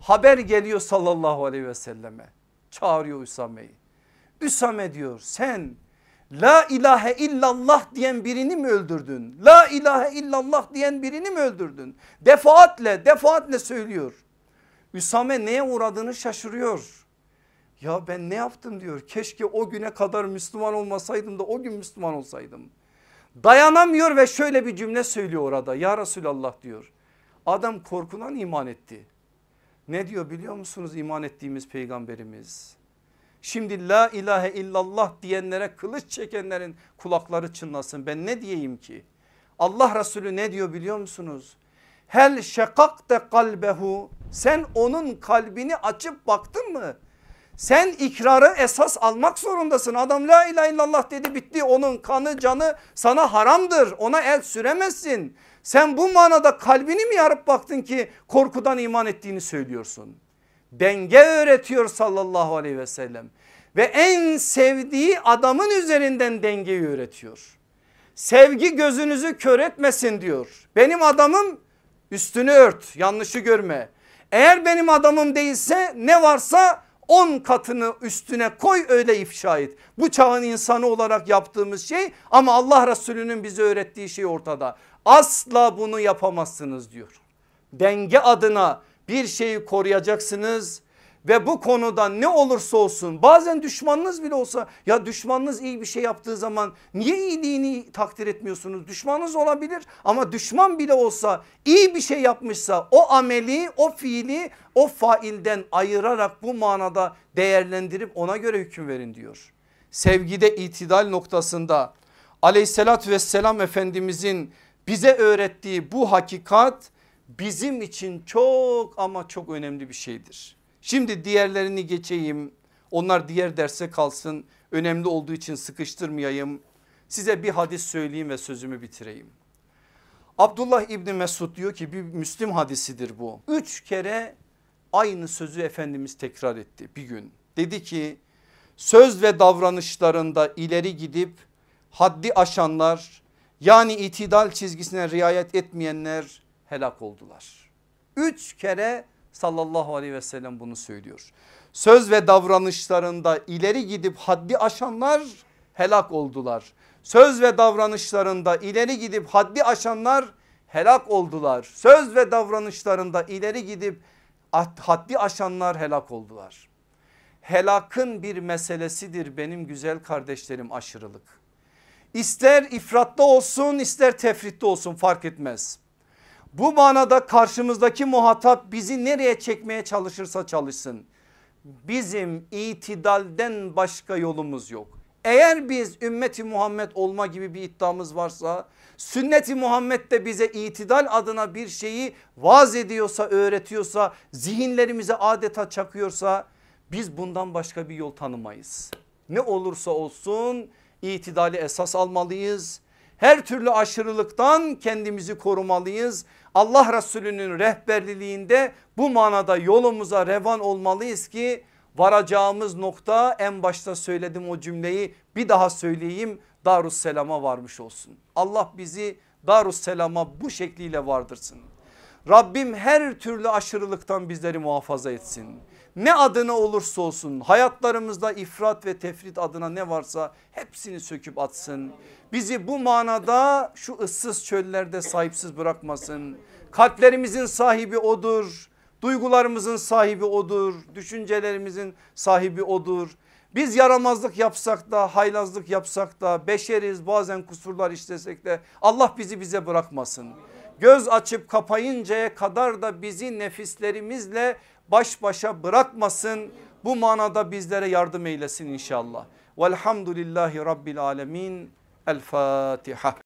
A: Haber geliyor sallallahu aleyhi ve selleme çağırıyor Üsame'yi. Üsame diyor sen la ilahe illallah diyen birini mi öldürdün? La ilahe illallah diyen birini mi öldürdün? Defaatle defaatle söylüyor. Üsame neye uğradığını şaşırıyor. Ya ben ne yaptım diyor. Keşke o güne kadar Müslüman olmasaydım da o gün Müslüman olsaydım. Dayanamıyor ve şöyle bir cümle söylüyor orada. Ya Resulallah diyor. Adam korkudan iman etti. Ne diyor biliyor musunuz iman ettiğimiz peygamberimiz? Şimdi la ilahe illallah diyenlere kılıç çekenlerin kulakları çınlasın. Ben ne diyeyim ki? Allah Resulü ne diyor biliyor musunuz? Hel şekakte kalbehu sen onun kalbini açıp baktın mı? Sen ikrarı esas almak zorundasın. Adam la ilahe illallah dedi bitti. Onun kanı canı sana haramdır. Ona el süremezsin. Sen bu manada kalbini mi yarıp baktın ki korkudan iman ettiğini söylüyorsun. Denge öğretiyor sallallahu aleyhi ve sellem. Ve en sevdiği adamın üzerinden dengeyi öğretiyor. Sevgi gözünüzü kör etmesin diyor. Benim adamım üstünü ört yanlışı görme. Eğer benim adamım değilse ne varsa 10 katını üstüne koy öyle ifşa et. Bu çağın insanı olarak yaptığımız şey ama Allah Resulü'nün bize öğrettiği şey ortada. Asla bunu yapamazsınız diyor. Denge adına bir şeyi koruyacaksınız ve bu konuda ne olursa olsun bazen düşmanınız bile olsa ya düşmanınız iyi bir şey yaptığı zaman niye iyiliğini takdir etmiyorsunuz? Düşmanınız olabilir ama düşman bile olsa iyi bir şey yapmışsa o ameli o fiili o failden ayırarak bu manada değerlendirip ona göre hüküm verin diyor. Sevgide itidal noktasında aleyhissalatü vesselam efendimizin bize öğrettiği bu hakikat bizim için çok ama çok önemli bir şeydir. Şimdi diğerlerini geçeyim. Onlar diğer derse kalsın. Önemli olduğu için sıkıştırmayayım. Size bir hadis söyleyeyim ve sözümü bitireyim. Abdullah İbni Mesud diyor ki bir Müslim hadisidir bu. Üç kere aynı sözü Efendimiz tekrar etti bir gün. Dedi ki söz ve davranışlarında ileri gidip haddi aşanlar yani itidal çizgisine riayet etmeyenler helak oldular. Üç kere sallallahu aleyhi ve sellem bunu söylüyor. Söz ve davranışlarında ileri gidip haddi aşanlar helak oldular. Söz ve davranışlarında ileri gidip haddi aşanlar helak oldular. Söz ve davranışlarında ileri gidip haddi aşanlar helak oldular. Helakın bir meselesidir benim güzel kardeşlerim aşırılık. İster ifratta olsun ister tefritte olsun fark etmez. Bu manada karşımızdaki muhatap bizi nereye çekmeye çalışırsa çalışsın. Bizim itidalden başka yolumuz yok. Eğer biz ümmeti Muhammed olma gibi bir iddiamız varsa sünneti Muhammed de bize itidal adına bir şeyi vaz ediyorsa öğretiyorsa zihinlerimize adeta çakıyorsa biz bundan başka bir yol tanımayız. Ne olursa olsun itidali esas almalıyız. Her türlü aşırılıktan kendimizi korumalıyız. Allah Resulü'nün rehberliğinde bu manada yolumuza revan olmalıyız ki varacağımız nokta en başta söyledim o cümleyi bir daha söyleyeyim Darusselam'a varmış olsun. Allah bizi Darusselam'a bu şekliyle vardırsın. Rabbim her türlü aşırılıktan bizleri muhafaza etsin. Ne adına olursa olsun hayatlarımızda ifrat ve tefrit adına ne varsa hepsini söküp atsın. Bizi bu manada şu ıssız çöllerde sahipsiz bırakmasın. Kalplerimizin sahibi odur. Duygularımızın sahibi odur. Düşüncelerimizin sahibi odur. Biz yaramazlık yapsak da haylazlık yapsak da beşeriz bazen kusurlar işlesek de Allah bizi bize bırakmasın. göz açıp kapayıncaya kadar da bizi nefislerimizle baş başa bırakmasın. Bu manada bizlere yardım eylesin inşallah. Velhamdülillahi Rabbil Alemin. El Fatiha.